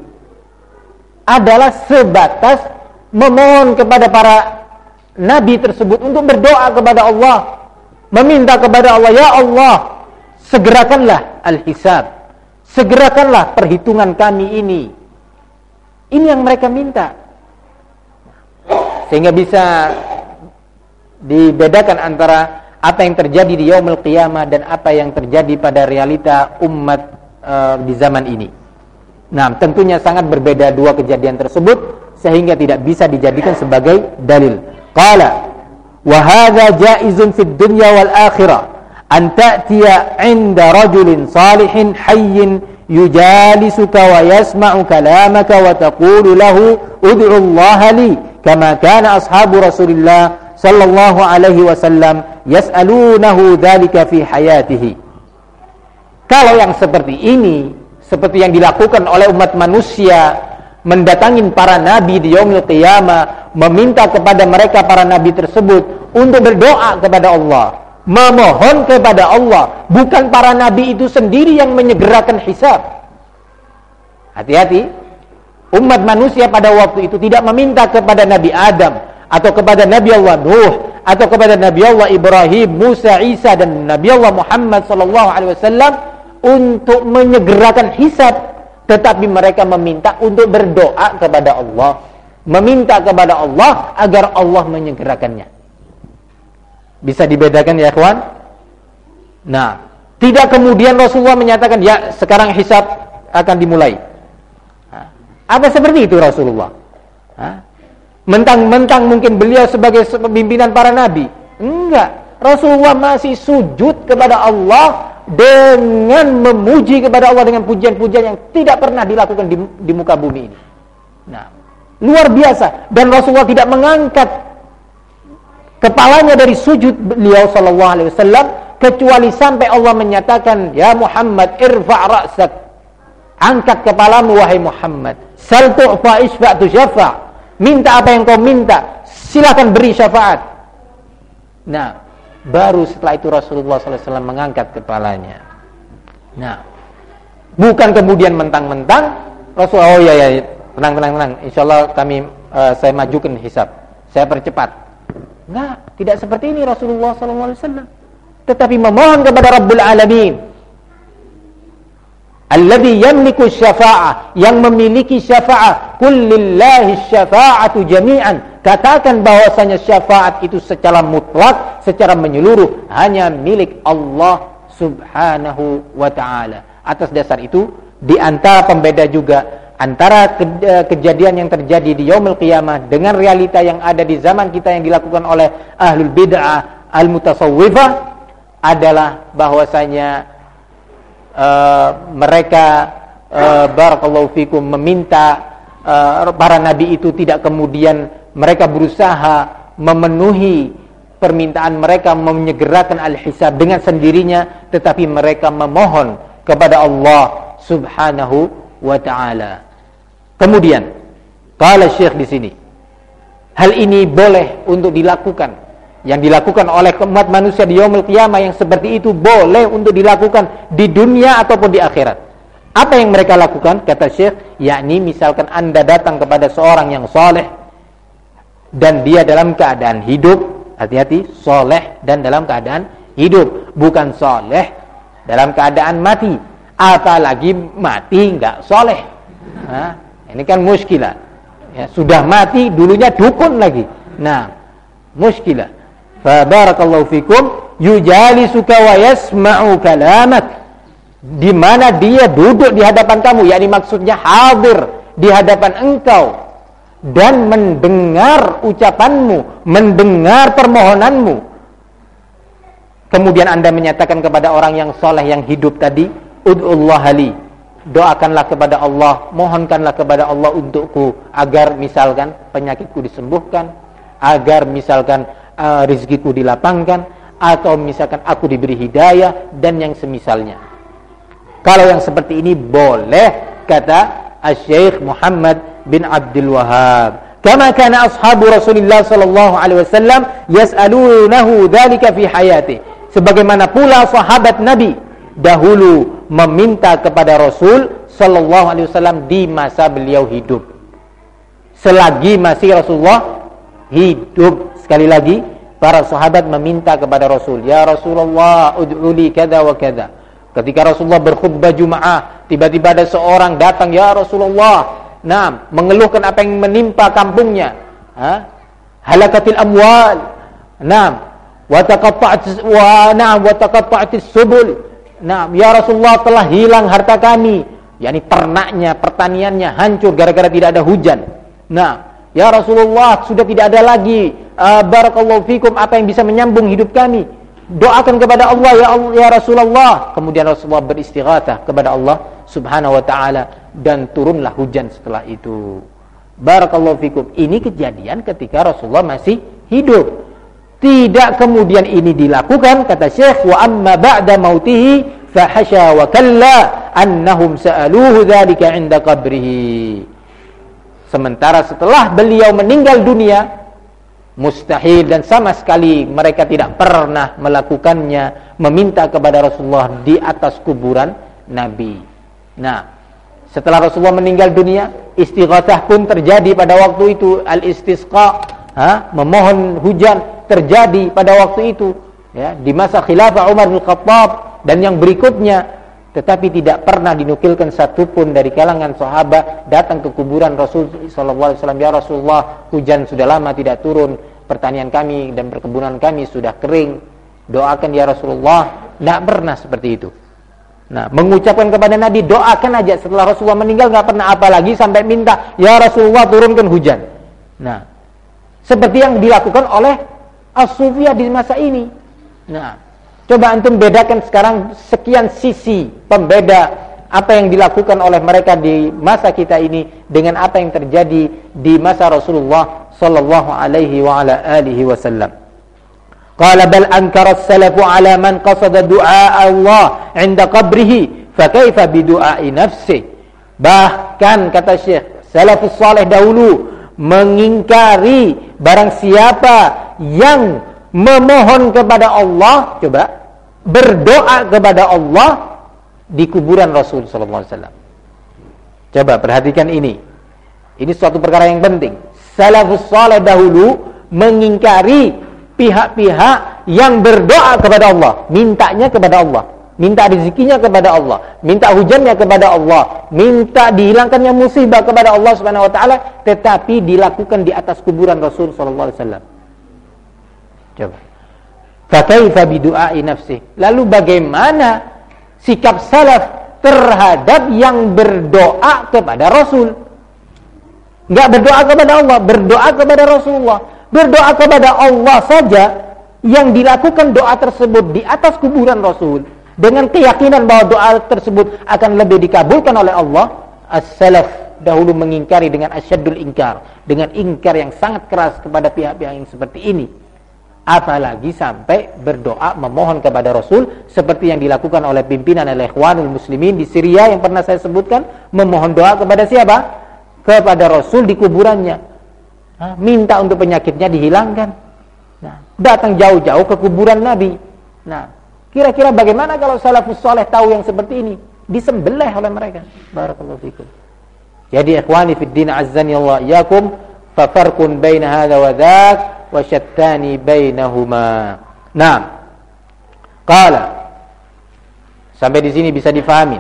adalah sebatas memohon kepada para nabi tersebut untuk berdoa kepada Allah, meminta kepada Allah, ya Allah, segerakanlah al-hisab. Segerakanlah perhitungan kami ini. Ini yang mereka minta. Sehingga bisa dibedakan antara apa yang terjadi di yaumul qiyamah dan apa yang terjadi pada realita umat uh, di zaman ini. Nah, tentunya sangat berbeda dua kejadian tersebut sehingga tidak bisa dijadikan sebagai dalil. Qala wa hadza jaizun fid dunya wal akhirah an ta'tiya 'inda rajulin salihin hayyin yujalisuka wa yasma'u kalamaka wa taqulu lahu ud'u Allah li kama kana ashabu Rasulillah sallallahu alaihi wasallam yas'alunahu dzalika fi hayatihi. Kalau yang seperti ini, seperti yang dilakukan oleh umat manusia mendatangin para nabi di yaumil qiyamah, meminta kepada mereka para nabi tersebut untuk berdoa kepada Allah, memohon kepada Allah, bukan para nabi itu sendiri yang menyegerakan hisab. Hati-hati, umat manusia pada waktu itu tidak meminta kepada Nabi Adam, atau kepada Nabi Allah Nuh atau kepada Nabi Allah Ibrahim, Musa, Isa dan Nabi Allah Muhammad wasallam untuk menyegerakan hisab. Tetapi mereka meminta untuk berdoa kepada Allah. Meminta kepada Allah agar Allah menyegerakannya bisa dibedakan ya kawan nah tidak kemudian Rasulullah menyatakan ya sekarang hisab akan dimulai apa seperti itu Rasulullah Mentang-mentang mungkin beliau sebagai pimpinan para nabi. Enggak. Rasulullah masih sujud kepada Allah dengan memuji kepada Allah dengan pujian-pujian yang tidak pernah dilakukan di, di muka bumi ini. Nah, luar biasa dan Rasulullah tidak mengangkat kepalanya dari sujud beliau sallallahu alaihi wasallam kecuali sampai Allah menyatakan ya Muhammad irfa' ra'sak angkat kepalamu wahai Muhammad sal tu'fa isfa' syafa' Minta apa yang kau minta, silakan beri syafaat. Nah, baru setelah itu Rasulullah SAW mengangkat kepalanya. Nah, bukan kemudian mentang-mentang Rasulullah, oh ya ya, tenang tenang tenang, insya Allah kami uh, saya majukan hisab, saya percepat. Nah, tidak seperti ini Rasulullah SAW. Tetapi memohon kepada Rabbul Alamin. Alladhi yamliku syafa'ah yang memiliki syafa'ah kullillahi syafa'atu jami'an. Katakan bahwasanya syafaat itu secara mutlak secara menyeluruh hanya milik Allah subhanahu wa ta'ala. Atas dasar itu di antara pembeda juga antara ke eh, kejadian yang terjadi di yaumul qiyamah dengan realita yang ada di zaman kita yang dilakukan oleh ahlul bid'ah al-mutasawwifah adalah bahwasanya uh, mereka uh, barakallahu fikum meminta uh, para nabi itu tidak kemudian mereka berusaha memenuhi permintaan mereka menyegerakan al-hisab dengan sendirinya tetapi mereka memohon kepada Allah Subhanahu wa taala. Kemudian qala Syekh di sini hal ini boleh untuk dilakukan yang dilakukan oleh umat manusia di yaumul qiyamah yang seperti itu boleh untuk dilakukan di dunia ataupun di akhirat. Apa yang mereka lakukan? Kata Syekh, yakni misalkan Anda datang kepada seorang yang soleh dan dia dalam keadaan hidup, hati-hati, soleh dan dalam keadaan hidup, bukan soleh dalam keadaan mati. Apalagi mati enggak soleh. Nah, ini kan muskilah. Ya, sudah mati, dulunya dukun lagi. Nah, muskilah. Fabarakallahu fikum yujalisuka wa yasma'u kalamak. Di mana dia duduk di hadapan kamu, yakni maksudnya hadir di hadapan engkau dan mendengar ucapanmu, mendengar permohonanmu. Kemudian Anda menyatakan kepada orang yang soleh yang hidup tadi, Ud'ullah li. Doakanlah kepada Allah, mohonkanlah kepada Allah untukku agar misalkan penyakitku disembuhkan, agar misalkan uh, rizkiku dilapangkan atau misalkan aku diberi hidayah dan yang semisalnya. Kalau yang seperti ini boleh kata Syekh Muhammad bin Abdul Wahab. Kama kana ashabu Rasulullah sallallahu alaihi wasallam yas'alunahu dzalika fi hayati. Sebagaimana pula sahabat Nabi dahulu meminta kepada Rasul sallallahu alaihi wasallam di masa beliau hidup. Selagi masih Rasulullah hidup sekali lagi para sahabat meminta kepada Rasul, "Ya Rasulullah, ud'uli kada wa kada." Ketika Rasulullah berkhutbah Jumaah, tiba-tiba ada seorang datang, "Ya Rasulullah." Nah, mengeluhkan apa yang menimpa kampungnya. Ha? Halakatil amwal. Nah, wa taqatta'at wa na'am wa taqatta'atis subul. Nah, ya Rasulullah telah hilang harta kami. yakni ternaknya, pertaniannya hancur gara-gara tidak ada hujan. Nah, ya Rasulullah sudah tidak ada lagi uh, barakallahu fikum apa yang bisa menyambung hidup kami. Doakan kepada Allah ya Allah ya Rasulullah. Kemudian Rasulullah beristighatsah kepada Allah Subhanahu wa taala dan turunlah hujan setelah itu. Barakallahu fikum. Ini kejadian ketika Rasulullah masih hidup tidak kemudian ini dilakukan kata Syekh wa amma ba'da mautihi fahasha wa kalla annahum sa'aluhu dzalika 'inda qabrihi sementara setelah beliau meninggal dunia mustahil dan sama sekali mereka tidak pernah melakukannya meminta kepada Rasulullah di atas kuburan Nabi. Nah, setelah Rasulullah meninggal dunia, istighatsah pun terjadi pada waktu itu, al-istisqa, ha? memohon hujan terjadi pada waktu itu, ya, di masa khilafah Umar bin Khattab dan yang berikutnya tetapi tidak pernah dinukilkan satupun dari kalangan sahabat datang ke kuburan Rasul wasallam ya Rasulullah hujan sudah lama tidak turun pertanian kami dan perkebunan kami sudah kering doakan ya Rasulullah. Tidak pernah seperti itu. Nah mengucapkan kepada Nabi doakan aja setelah Rasulullah meninggal nggak pernah apa lagi sampai minta ya Rasulullah turunkan hujan. Nah seperti yang dilakukan oleh as-sufiyah di masa ini nah Coba antum bedakan sekarang sekian sisi pembeda apa yang dilakukan oleh mereka di masa kita ini dengan apa yang terjadi di masa Rasulullah sallallahu alaihi wa ala alihi wasallam. Qala bal ankara as-salafu ala man qasada du'a Allah 'inda qabrihi fa kaifa bi du'a'i nafsi. Bahkan kata Syekh, salafus saleh dahulu mengingkari barang siapa yang memohon kepada Allah, coba berdoa kepada Allah di kuburan Rasul sallallahu alaihi wasallam. Coba perhatikan ini. Ini suatu perkara yang penting. Salafus saleh dahulu mengingkari pihak-pihak yang berdoa kepada Allah, mintanya kepada Allah, minta rezekinya kepada Allah, minta hujannya kepada Allah, minta dihilangkannya musibah kepada Allah Subhanahu wa taala, tetapi dilakukan di atas kuburan Rasul sallallahu alaihi wasallam. Coba. Fakaifa bidu'ai nafsi. Lalu bagaimana sikap salaf terhadap yang berdoa kepada Rasul? Enggak berdoa kepada Allah, berdoa kepada Rasulullah. Berdoa kepada Allah saja yang dilakukan doa tersebut di atas kuburan Rasul dengan keyakinan bahwa doa tersebut akan lebih dikabulkan oleh Allah. As-salaf dahulu mengingkari dengan asyadul ingkar, dengan ingkar yang sangat keras kepada pihak-pihak yang seperti ini apalagi sampai berdoa memohon kepada Rasul seperti yang dilakukan oleh pimpinan oleh ikhwanul muslimin di Syria yang pernah saya sebutkan memohon doa kepada siapa? kepada Rasul di kuburannya minta untuk penyakitnya dihilangkan. Nah, datang jauh-jauh ke kuburan Nabi. Nah, kira-kira bagaimana kalau salafus soleh tahu yang seperti ini? Disembelih oleh mereka. Barakallahu fikum. Jadi ikhwani fid din azzani Allah yakum fa farqun hadha wa dhak wa syattani. Nah. Qala Sampai di sini bisa difahami.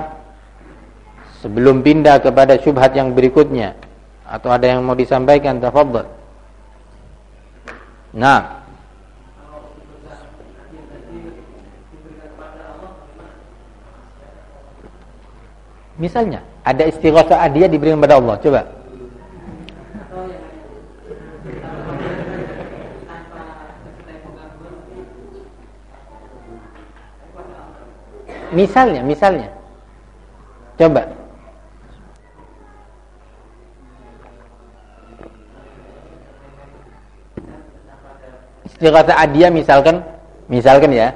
Sebelum pindah kepada syubhat yang berikutnya atau ada yang mau disampaikan tafadhol. Nah. Misalnya, ada istighatsah hadiah diberikan kepada Allah. Coba. Misalnya, misalnya. Coba. Istighatsah adiyah misalkan, misalkan ya,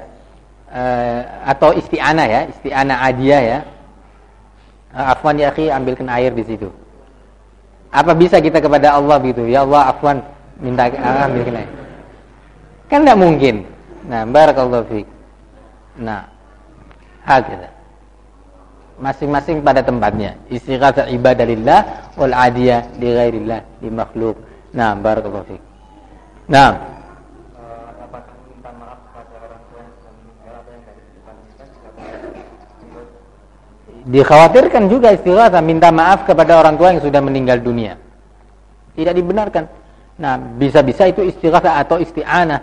uh, atau isti'anah ya, isti'anah adiyah ya. Uh, afwan ya akhi, ambilkan air di situ. Apa bisa kita kepada Allah begitu? Ya Allah, afwan, minta uh, ambilkan air. Kan tidak mungkin. Nah, barakallahu fiik. Nah, Hakata. Masing-masing pada tempatnya. Istighatsah ibadalillah wal adiyah li ghairillah di makhluk. Nah, barakallahu fiik. Nah, Dikhawatirkan juga istighatsah minta maaf kepada orang tua yang sudah meninggal dunia. Tidak dibenarkan. Nah, bisa-bisa itu istighatsah atau isti'anah.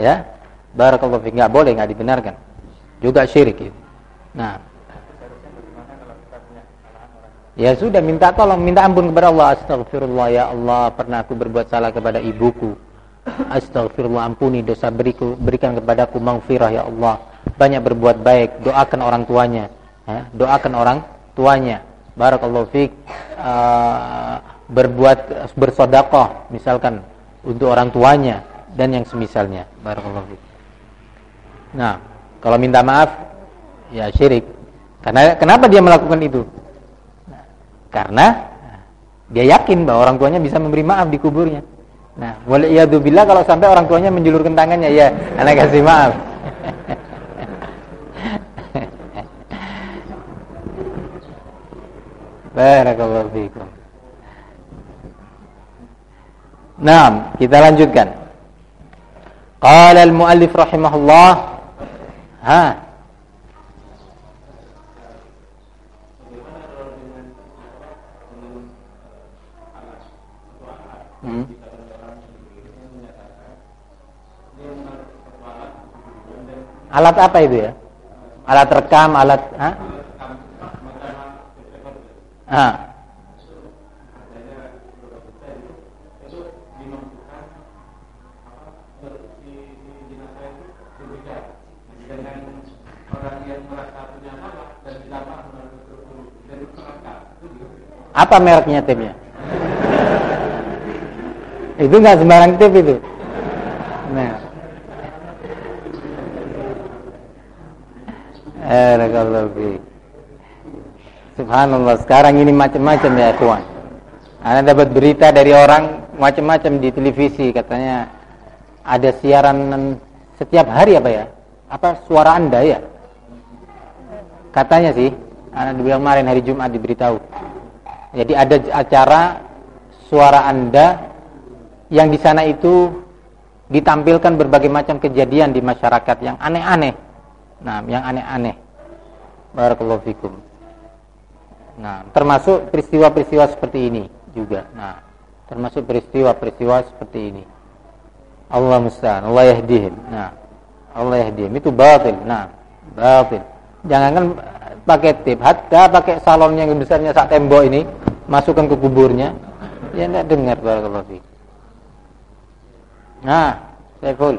Ya. Barakallahu fiik. Enggak boleh, enggak dibenarkan. Juga syirik itu. Nah. Ya sudah minta tolong, minta ampun kepada Allah. Astagfirullah ya Allah, pernah aku berbuat salah kepada ibuku. Astagfirullah ampuni dosa beriku, berikan kepadaku maghfirah ya Allah. Banyak berbuat baik, doakan orang tuanya. Ya, doakan orang tuanya. Barakallahu fiik. Uh, berbuat bersedekah misalkan untuk orang tuanya dan yang semisalnya. Barakallahu fiik. Nah, kalau minta maaf ya syirik. Karena kenapa dia melakukan itu? karena dia yakin bahwa orang tuanya bisa memberi maaf di kuburnya. Nah, boleh iya bila kalau sampai orang tuanya menjulurkan tangannya, ya, anak kasih maaf. Barakallahu fiikum. Nah, kita lanjutkan. Qala al-muallif rahimahullah, ha Hmm. Alat apa itu ya? Alat rekam, alat ha? Ha. Apa mereknya timnya? Itu nggak sembarang tip itu. Nah. Eh, Subhanallah, sekarang ini macam-macam ya, kawan. Anda dapat berita dari orang macam-macam di televisi, katanya ada siaran setiap hari apa ya? Apa suara Anda ya? Katanya sih, Anda bilang kemarin hari Jumat diberitahu. Jadi ada acara suara Anda yang di sana itu ditampilkan berbagai macam kejadian di masyarakat yang aneh-aneh. Nah, yang aneh-aneh. Barakallahu fikum. Nah, termasuk peristiwa-peristiwa seperti ini juga. Nah, termasuk peristiwa-peristiwa seperti ini. Allah musta'an, Allah yahdihim. Nah, Allah yahdihim itu batil. Nah, batil. Jangan kan pakai tip, hatta pakai salon yang besarnya saat tembok ini, masukkan ke kuburnya. Ya enggak dengar barakallahu fikum. Nah, Saiful.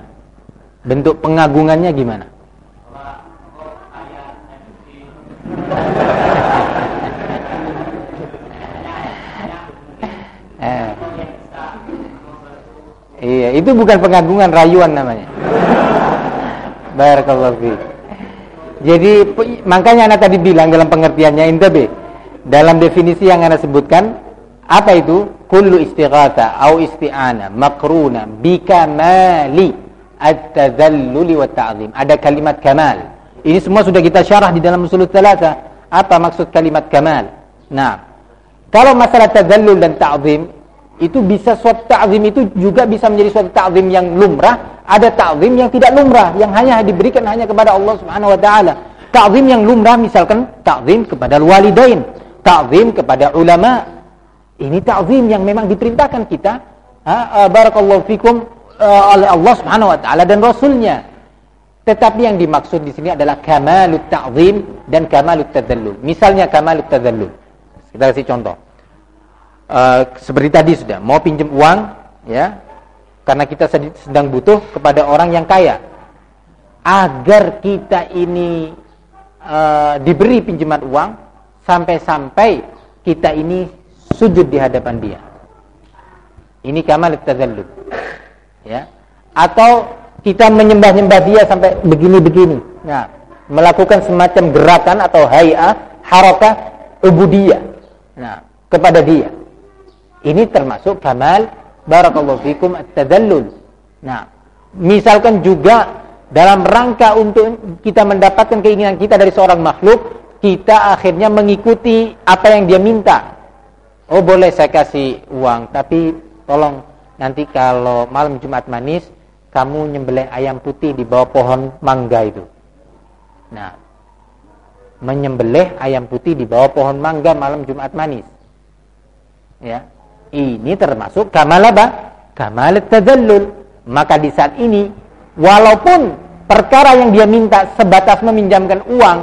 Bentuk pengagungannya gimana? eh. Iya, itu bukan pengagungan, rayuan namanya. Barakallahu fiik. Jadi makanya anak tadi bilang dalam pengertiannya intabe dalam definisi yang anda sebutkan apa itu kullu istighatha au isti'ana makruna bikamali at-tadalluli wa ta'zim. Ada kalimat kamal. Ini semua sudah kita syarah di dalam usul thalatha. Apa maksud kalimat kamal? Nah kalau masalah tadallul dan ta'zim itu bisa suatu ta'zim itu juga bisa menjadi suatu ta'zim yang lumrah, ada ta'zim yang tidak lumrah yang hanya diberikan hanya kepada Allah Subhanahu wa taala. Ta'zim yang lumrah misalkan ta'zim kepada walidain, ta'zim kepada ulama. Ini ta'zim yang memang diperintahkan kita. Ha, barakallahu fikum uh, oleh Allah Subhanahu wa taala dan rasulnya. Tetapi yang dimaksud di sini adalah kamalut ta'zim dan kamalut tadallul. Misalnya kamalut tadallul. Kita kasih contoh uh, seperti tadi sudah mau pinjam uang ya karena kita sedang butuh kepada orang yang kaya agar kita ini uh, diberi pinjaman uang sampai-sampai kita ini sujud di hadapan dia ini kamal tazallul ya atau kita menyembah-nyembah dia sampai begini-begini nah melakukan semacam gerakan atau hayah harakah ubudiyah nah kepada dia ini termasuk kamal barakallahu fikum at-tadallul. Nah, misalkan juga dalam rangka untuk kita mendapatkan keinginan kita dari seorang makhluk, kita akhirnya mengikuti apa yang dia minta. Oh, boleh saya kasih uang, tapi tolong nanti kalau malam Jumat manis kamu nyembelih ayam putih di bawah pohon mangga itu. Nah, menyembelih ayam putih di bawah pohon mangga malam Jumat manis. Ya, ini termasuk kamal apa? Kamal tadallul. Maka di saat ini walaupun perkara yang dia minta sebatas meminjamkan uang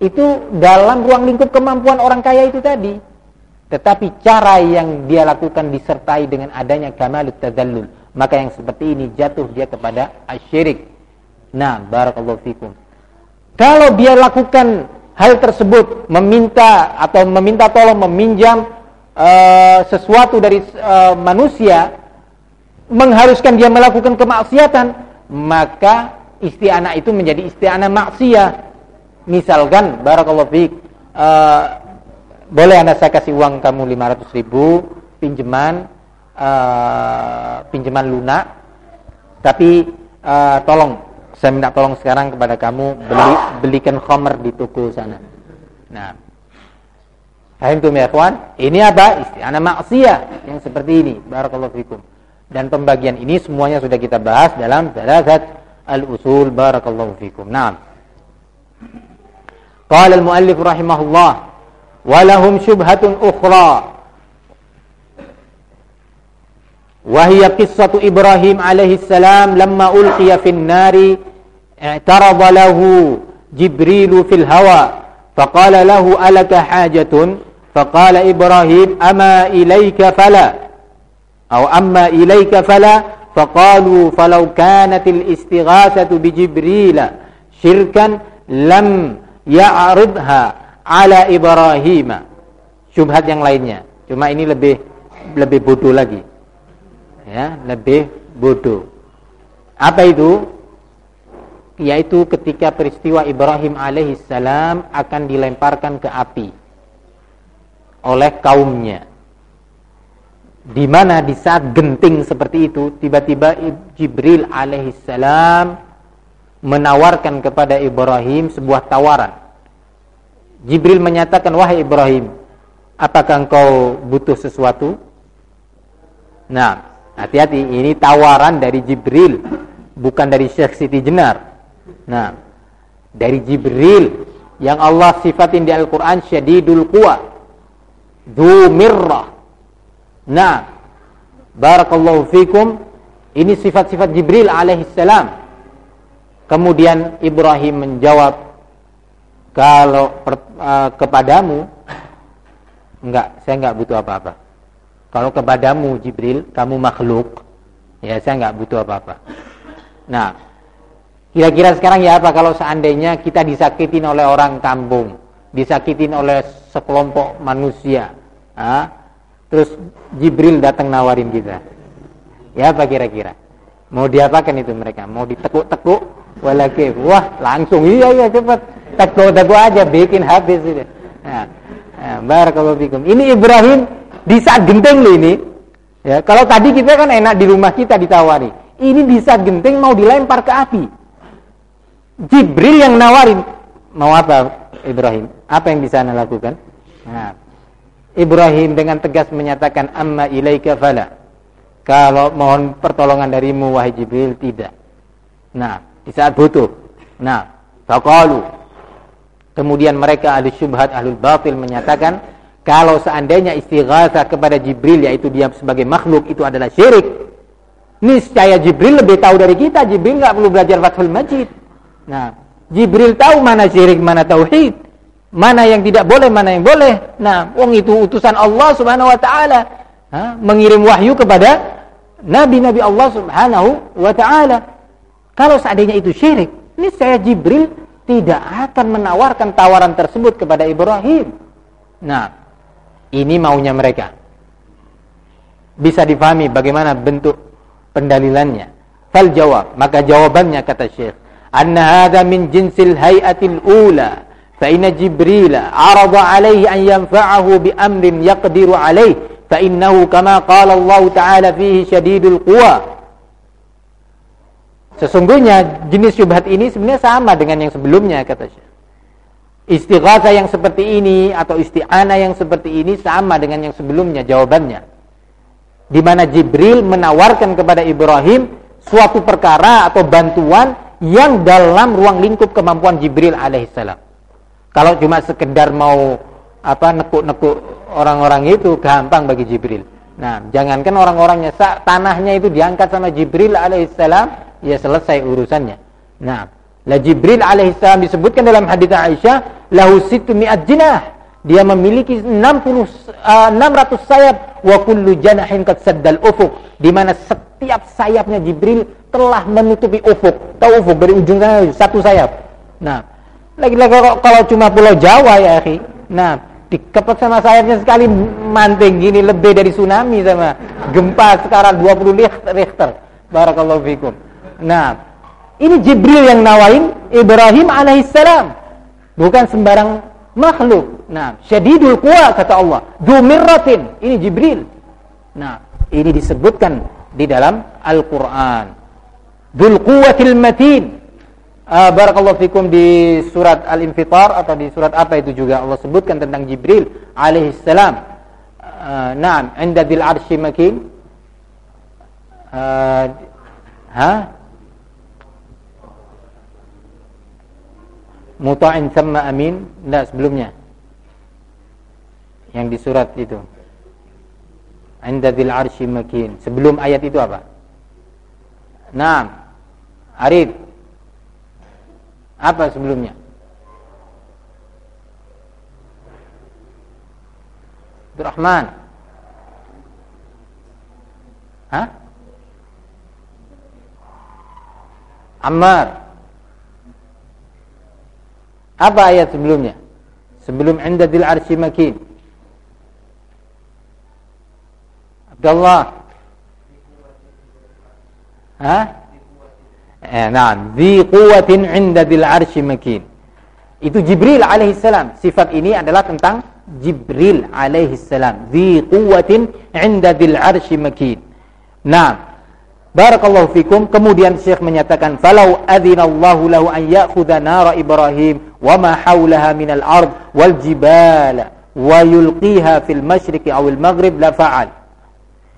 itu dalam ruang lingkup kemampuan orang kaya itu tadi. Tetapi cara yang dia lakukan disertai dengan adanya kamal tadallul. Maka yang seperti ini jatuh dia kepada asyirik. Nah, barakallahu fikum. Kalau dia lakukan hal tersebut meminta atau meminta tolong meminjam uh, sesuatu dari uh, manusia mengharuskan dia melakukan kemaksiatan, maka isti'anah itu menjadi isti'anah maksiat. Misalkan barakallahu fiik uh, boleh Anda saya kasih uang kamu 500 ribu pinjaman uh, pinjaman lunak tapi uh, tolong saya minta tolong sekarang kepada kamu beli belikan khamr di toko sana. Nah, Fahimtum ya kawan? Ini apa? Isti'anah maksiyah yang seperti ini. Barakallahu fikum. Dan pembagian ini semuanya sudah kita bahas dalam Thalathat al-usul. Barakallahu fikum. Naam. Qala al-muallif rahimahullah ولهم شبهة أخرى. وهي قصة إبراهيم عليه السلام لما ألقي في النار اعترض له جبريل في الهوى فقال له ألك حاجة؟ فقال إبراهيم أما إليك فلا. أو أما إليك فلا. فقالوا فلو كانت الاستغاثة بجبريل شركا لم يعرضها. ala Ibrahim. Syubhat yang lainnya. Cuma ini lebih lebih bodoh lagi. Ya, lebih bodoh. Apa itu? Yaitu ketika peristiwa Ibrahim alaihissalam akan dilemparkan ke api oleh kaumnya. Di mana di saat genting seperti itu, tiba-tiba Jibril alaihissalam menawarkan kepada Ibrahim sebuah tawaran Jibril menyatakan, wahai Ibrahim, apakah engkau butuh sesuatu? Nah, hati-hati, ini tawaran dari Jibril, bukan dari Syekh Siti Jenar. Nah, dari Jibril yang Allah sifatin di Al-Quran syadidul quwa Du mirrah. Nah, barakallahu fikum. Ini sifat-sifat Jibril alaihissalam. Kemudian Ibrahim menjawab, kalau per, uh, kepadamu, enggak, saya enggak butuh apa-apa. Kalau kepadamu Jibril, kamu makhluk, Ya, saya nggak butuh apa-apa. Nah, kira-kira sekarang ya apa kalau seandainya kita disakitin oleh orang kampung, disakitin oleh sekelompok manusia, ha? terus Jibril datang nawarin kita. Ya apa kira-kira? Mau diapakan itu mereka? Mau ditekuk-tekuk? Walaki, wah langsung iya iya cepat tekuk-tekuk aja bikin habis itu. Nah, nah barakallahu fikum. Ini Ibrahim di saat genteng loh ini. Ya, kalau tadi kita kan enak di rumah kita ditawari. Ini di saat genteng mau dilempar ke api. Jibril yang nawarin. Mau apa Ibrahim? Apa yang bisa anda lakukan? Nah, Ibrahim dengan tegas menyatakan amma ilaika fala. Kalau mohon pertolongan darimu wahai Jibril tidak. Nah, di saat butuh. Nah, faqalu. Kemudian mereka ahli syubhat ahli batil menyatakan kalau seandainya istighatsah kepada Jibril yaitu dia sebagai makhluk itu adalah syirik. Niscaya Jibril lebih tahu dari kita. Jibril nggak perlu belajar Fathul Majid. Nah, Jibril tahu mana syirik, mana tauhid, mana yang tidak boleh, mana yang boleh. Nah, wong itu utusan Allah Subhanahu wa taala, mengirim wahyu kepada nabi-nabi Allah Subhanahu wa taala. Kalau seandainya itu syirik, ini saya Jibril tidak akan menawarkan tawaran tersebut kepada Ibrahim. Nah, ini maunya mereka. Bisa difahami bagaimana bentuk pendalilannya. Fal jawab, maka jawabannya kata Syekh, "Anna hadza min jinsil hay'atil ula." Fa inna Jibril 'arada 'alaihi an yanfa'ahu bi amrin yaqdiru 'alaihi, fa innahu kama qala Allah Ta'ala fihi syadidul quwa Sesungguhnya jenis syubhat ini sebenarnya sama dengan yang sebelumnya kata Syekh. Istighatsah yang seperti ini atau isti'anah yang seperti ini sama dengan yang sebelumnya jawabannya. Di mana Jibril menawarkan kepada Ibrahim suatu perkara atau bantuan yang dalam ruang lingkup kemampuan Jibril alaihissalam. Kalau cuma sekedar mau apa nekuk-nekuk orang-orang itu gampang bagi Jibril. Nah, jangankan orang-orangnya tanahnya itu diangkat sama Jibril alaihissalam, ya selesai urusannya. Nah, la Jibril alaihissalam disebutkan dalam hadis Aisyah, lahu situ mi'at jinah. Dia memiliki 60 uh, 600 sayap wa kullu janahin qad saddal ufuq, di mana setiap sayapnya Jibril telah menutupi ufuk. Tahu ufuk dari ujung sana satu sayap. Nah, lagi-lagi kalau cuma pulau Jawa ya, akhi. Nah, dikepet sama sayapnya sekali manting. Gini lebih dari tsunami sama gempa sekarang 20 Richter barakallahu fikum. Nah ini Jibril yang nawain Ibrahim alaihissalam. Bukan sembarang makhluk. Nah syadidul kuwa kata Allah. Dumirratin. Ini Jibril. Nah ini disebutkan di dalam Al-Quran. Dul kuwatil matin uh, barakallahu fikum di surat Al-Infitar atau di surat apa itu juga Allah sebutkan tentang Jibril alaihi salam. Uh, Naam, inda dil arsy makin. Uh, ha? Muta'in sama amin. Tidak sebelumnya. Yang di surat itu. Inda dil arsy makin. Sebelum ayat itu apa? Naam. Arif apa sebelumnya? Abdurrahman. Hah? Ammar. Apa ayat sebelumnya? Sebelum indadil arsy makin. Abdullah. Hah? Eh, nah, di quwwatin 'inda dil arsy makin. Itu Jibril alaihissalam. Sifat ini adalah tentang Jibril alaihissalam. Di quwwatin 'inda dil arsy makin. Nah, barakallahu fikum. Kemudian Syekh menyatakan, "Falau adzinallahu lahu an ya'khudha nara Ibrahim wa ma haulaha minal ard wal jibala wa yulqiha fil masyriqi awil maghrib la fa'al."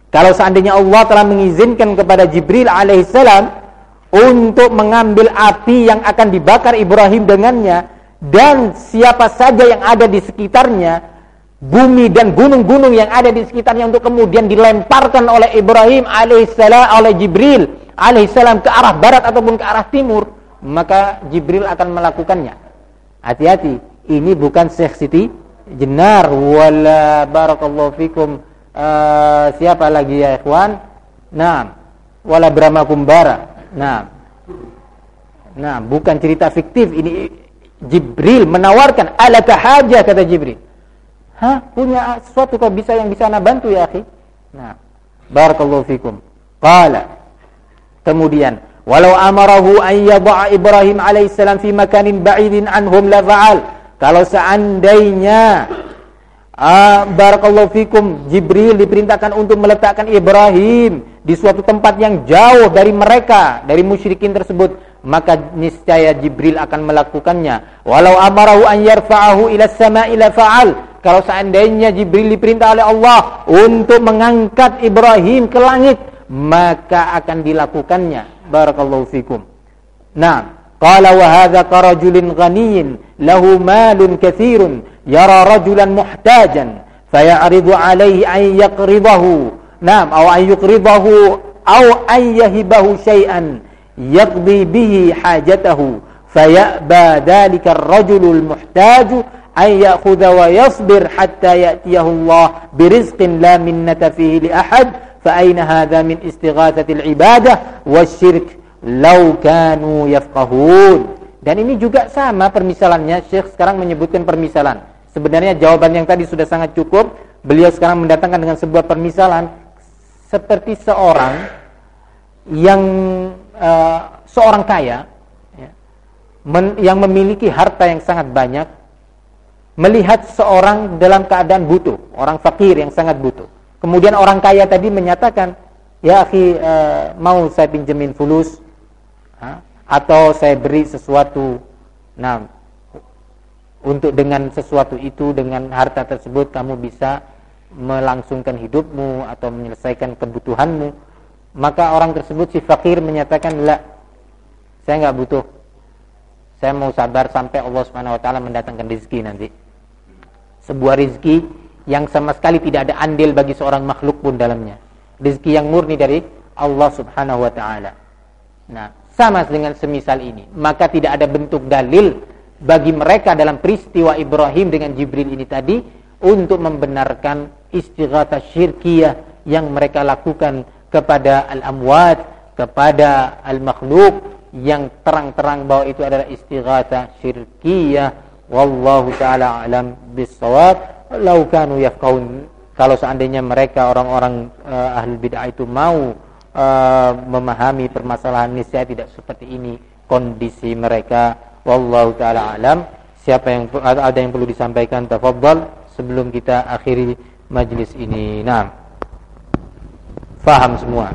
Kalau seandainya Allah telah mengizinkan kepada Jibril alaihissalam untuk mengambil api yang akan dibakar Ibrahim dengannya dan siapa saja yang ada di sekitarnya bumi dan gunung-gunung yang ada di sekitarnya untuk kemudian dilemparkan oleh Ibrahim alaihissalam oleh Jibril alaihissalam ke arah barat ataupun ke arah timur maka Jibril akan melakukannya. Hati-hati ini bukan Syekh Siti Jenar wala barakallahu fikum. Uh, siapa lagi ya ikhwan? Nah wala Brahma Kumbara. Nah. Nah, bukan cerita fiktif ini Jibril menawarkan ala haja kata Jibril. Hah, punya sesuatu kok bisa yang bisa ana bantu ya, akhi? Nah, barakallahu fikum. Qala. Kemudian, walau amarahu an yadha'a Ibrahim alaihissalam fi makanin ba'idin anhum la fa'al. Kalau seandainya Uh, barakallahu fikum Jibril diperintahkan untuk meletakkan Ibrahim di suatu tempat yang jauh dari mereka dari musyrikin tersebut maka niscaya Jibril akan melakukannya. Walau amarahu an yarfa'ahu ila sama'i la fa'al. Kalau seandainya Jibril diperintah oleh Allah untuk mengangkat Ibrahim ke langit maka akan dilakukannya. Barakallahu fikum. Nah qala wa hadza karajulin ghaniyin lahu malun katsirun yara rajulan muhtajan fayaridu alaihi an yaqridahu nam aw an yuqridahu aw an yahibahu syai'an yaqdi bihi hajatahu fayaba dhalika ar-rajulul muhtaju an ya'khudha wa yasbir hatta ya'tiyahu Allah birizqin la minnata fihi li ahad fa ayna hadha min istighathatil ibadah wasyirk law kanu yafqahun dan ini juga sama permisalannya Syekh sekarang menyebutkan permisalan Sebenarnya jawaban yang tadi sudah sangat cukup. Beliau sekarang mendatangkan dengan sebuah permisalan seperti seorang yang uh, seorang kaya ya, men, yang memiliki harta yang sangat banyak melihat seorang dalam keadaan butuh, orang fakir yang sangat butuh. Kemudian orang kaya tadi menyatakan, "Ya, akhi, uh, mau saya pinjemin fulus ha? atau saya beri sesuatu." Nah, untuk dengan sesuatu itu dengan harta tersebut kamu bisa melangsungkan hidupmu atau menyelesaikan kebutuhanmu maka orang tersebut si fakir menyatakan la saya nggak butuh. Saya mau sabar sampai Allah Subhanahu wa taala mendatangkan rezeki nanti. Sebuah rezeki yang sama sekali tidak ada andil bagi seorang makhluk pun dalamnya. Rezeki yang murni dari Allah Subhanahu wa taala. Nah sama dengan semisal ini. Maka tidak ada bentuk dalil bagi mereka dalam peristiwa Ibrahim dengan Jibril ini tadi untuk membenarkan istighatsah syirkiyah yang mereka lakukan kepada al-amwat, kepada al-makhluk yang terang-terang bahwa itu adalah istighatsah syirkiyah. Wallahu taala alam bissawab. Lau kanu yafqahun kalau seandainya mereka orang-orang uh, ahli bid'ah itu mau uh, memahami permasalahan ini saya tidak seperti ini kondisi mereka Wallahu taala alam. Siapa yang ada yang perlu disampaikan tafadhal sebelum kita akhiri majlis ini. Nah. Faham semua.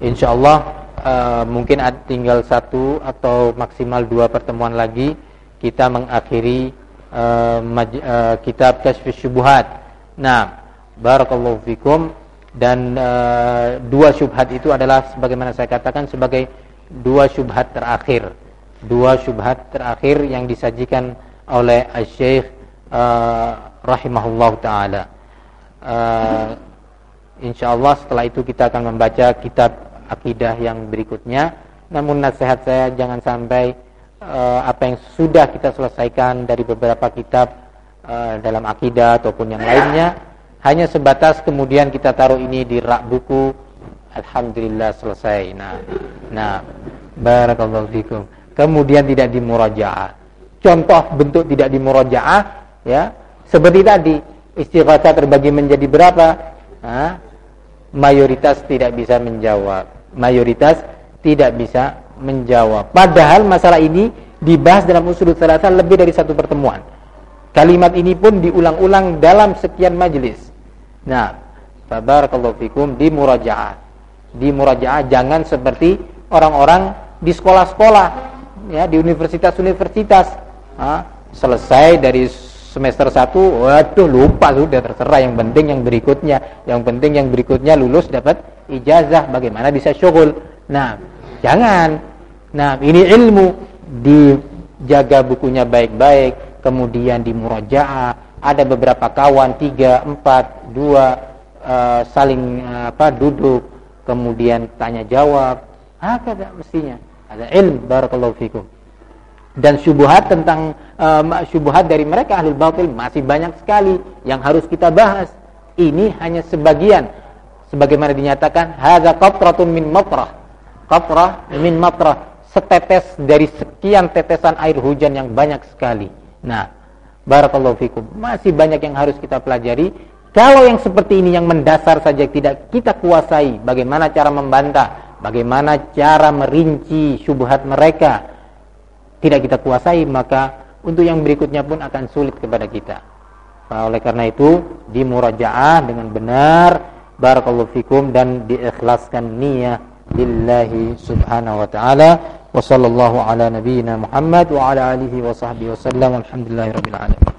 Insyaallah uh, mungkin tinggal satu atau maksimal dua pertemuan lagi kita mengakhiri uh, uh, kitab Kasyfus Syubhat. Nah, barakallahu fikum dan uh, dua syubhat itu adalah sebagaimana saya katakan sebagai dua syubhat terakhir dua syubhat terakhir yang disajikan oleh Syekh uh, rahimahullah taala. Uh, insyaallah setelah itu kita akan membaca kitab akidah yang berikutnya. Namun nasihat saya jangan sampai uh, apa yang sudah kita selesaikan dari beberapa kitab uh, dalam akidah ataupun yang lainnya hanya sebatas kemudian kita taruh ini di rak buku alhamdulillah selesai. Nah, nah barakallahu fikum kemudian tidak dimurajaah. Contoh bentuk tidak dimurajaah ya, seperti tadi istighatsah terbagi menjadi berapa? Nah, mayoritas tidak bisa menjawab. Mayoritas tidak bisa menjawab. Padahal masalah ini dibahas dalam usul salasa lebih dari satu pertemuan. Kalimat ini pun diulang-ulang dalam sekian majelis. Nah, tabarakallahu fikum di murajaah. Di murajaah jangan seperti orang-orang di sekolah-sekolah ya di universitas-universitas selesai dari semester 1 waduh lupa sudah terserah. Yang penting yang berikutnya. Yang penting yang berikutnya lulus dapat ijazah. Bagaimana bisa syukur nah jangan. Nah ini ilmu. Dijaga bukunya baik-baik kemudian di murajaah. Ada beberapa kawan tiga empat dua uh, saling uh, apa duduk kemudian tanya jawab. Apa mestinya? Ada ilm barakallahu fikum. Dan syubhat tentang um, syubhat dari mereka ahli batil masih banyak sekali yang harus kita bahas. Ini hanya sebagian. sebagaimana dinyatakan hadza qatratun min matrah. Qatrah min matrah. Setetes dari sekian tetesan air hujan yang banyak sekali. Nah barakallahu fikum. Masih banyak yang harus kita pelajari. Kalau yang seperti ini yang mendasar saja tidak kita kuasai bagaimana cara membantah? Bagaimana cara merinci syubhat mereka tidak kita kuasai maka untuk yang berikutnya pun akan sulit kepada kita. Nah, oleh karena itu dimurajaah dengan benar barakallahu fikum dan diikhlaskan niat lillahi subhanahu wa taala. Wa sallallahu ala nabiyyina Muhammad wa ala alihi wa sahbihi wasallam alhamdulillahirabbil alamin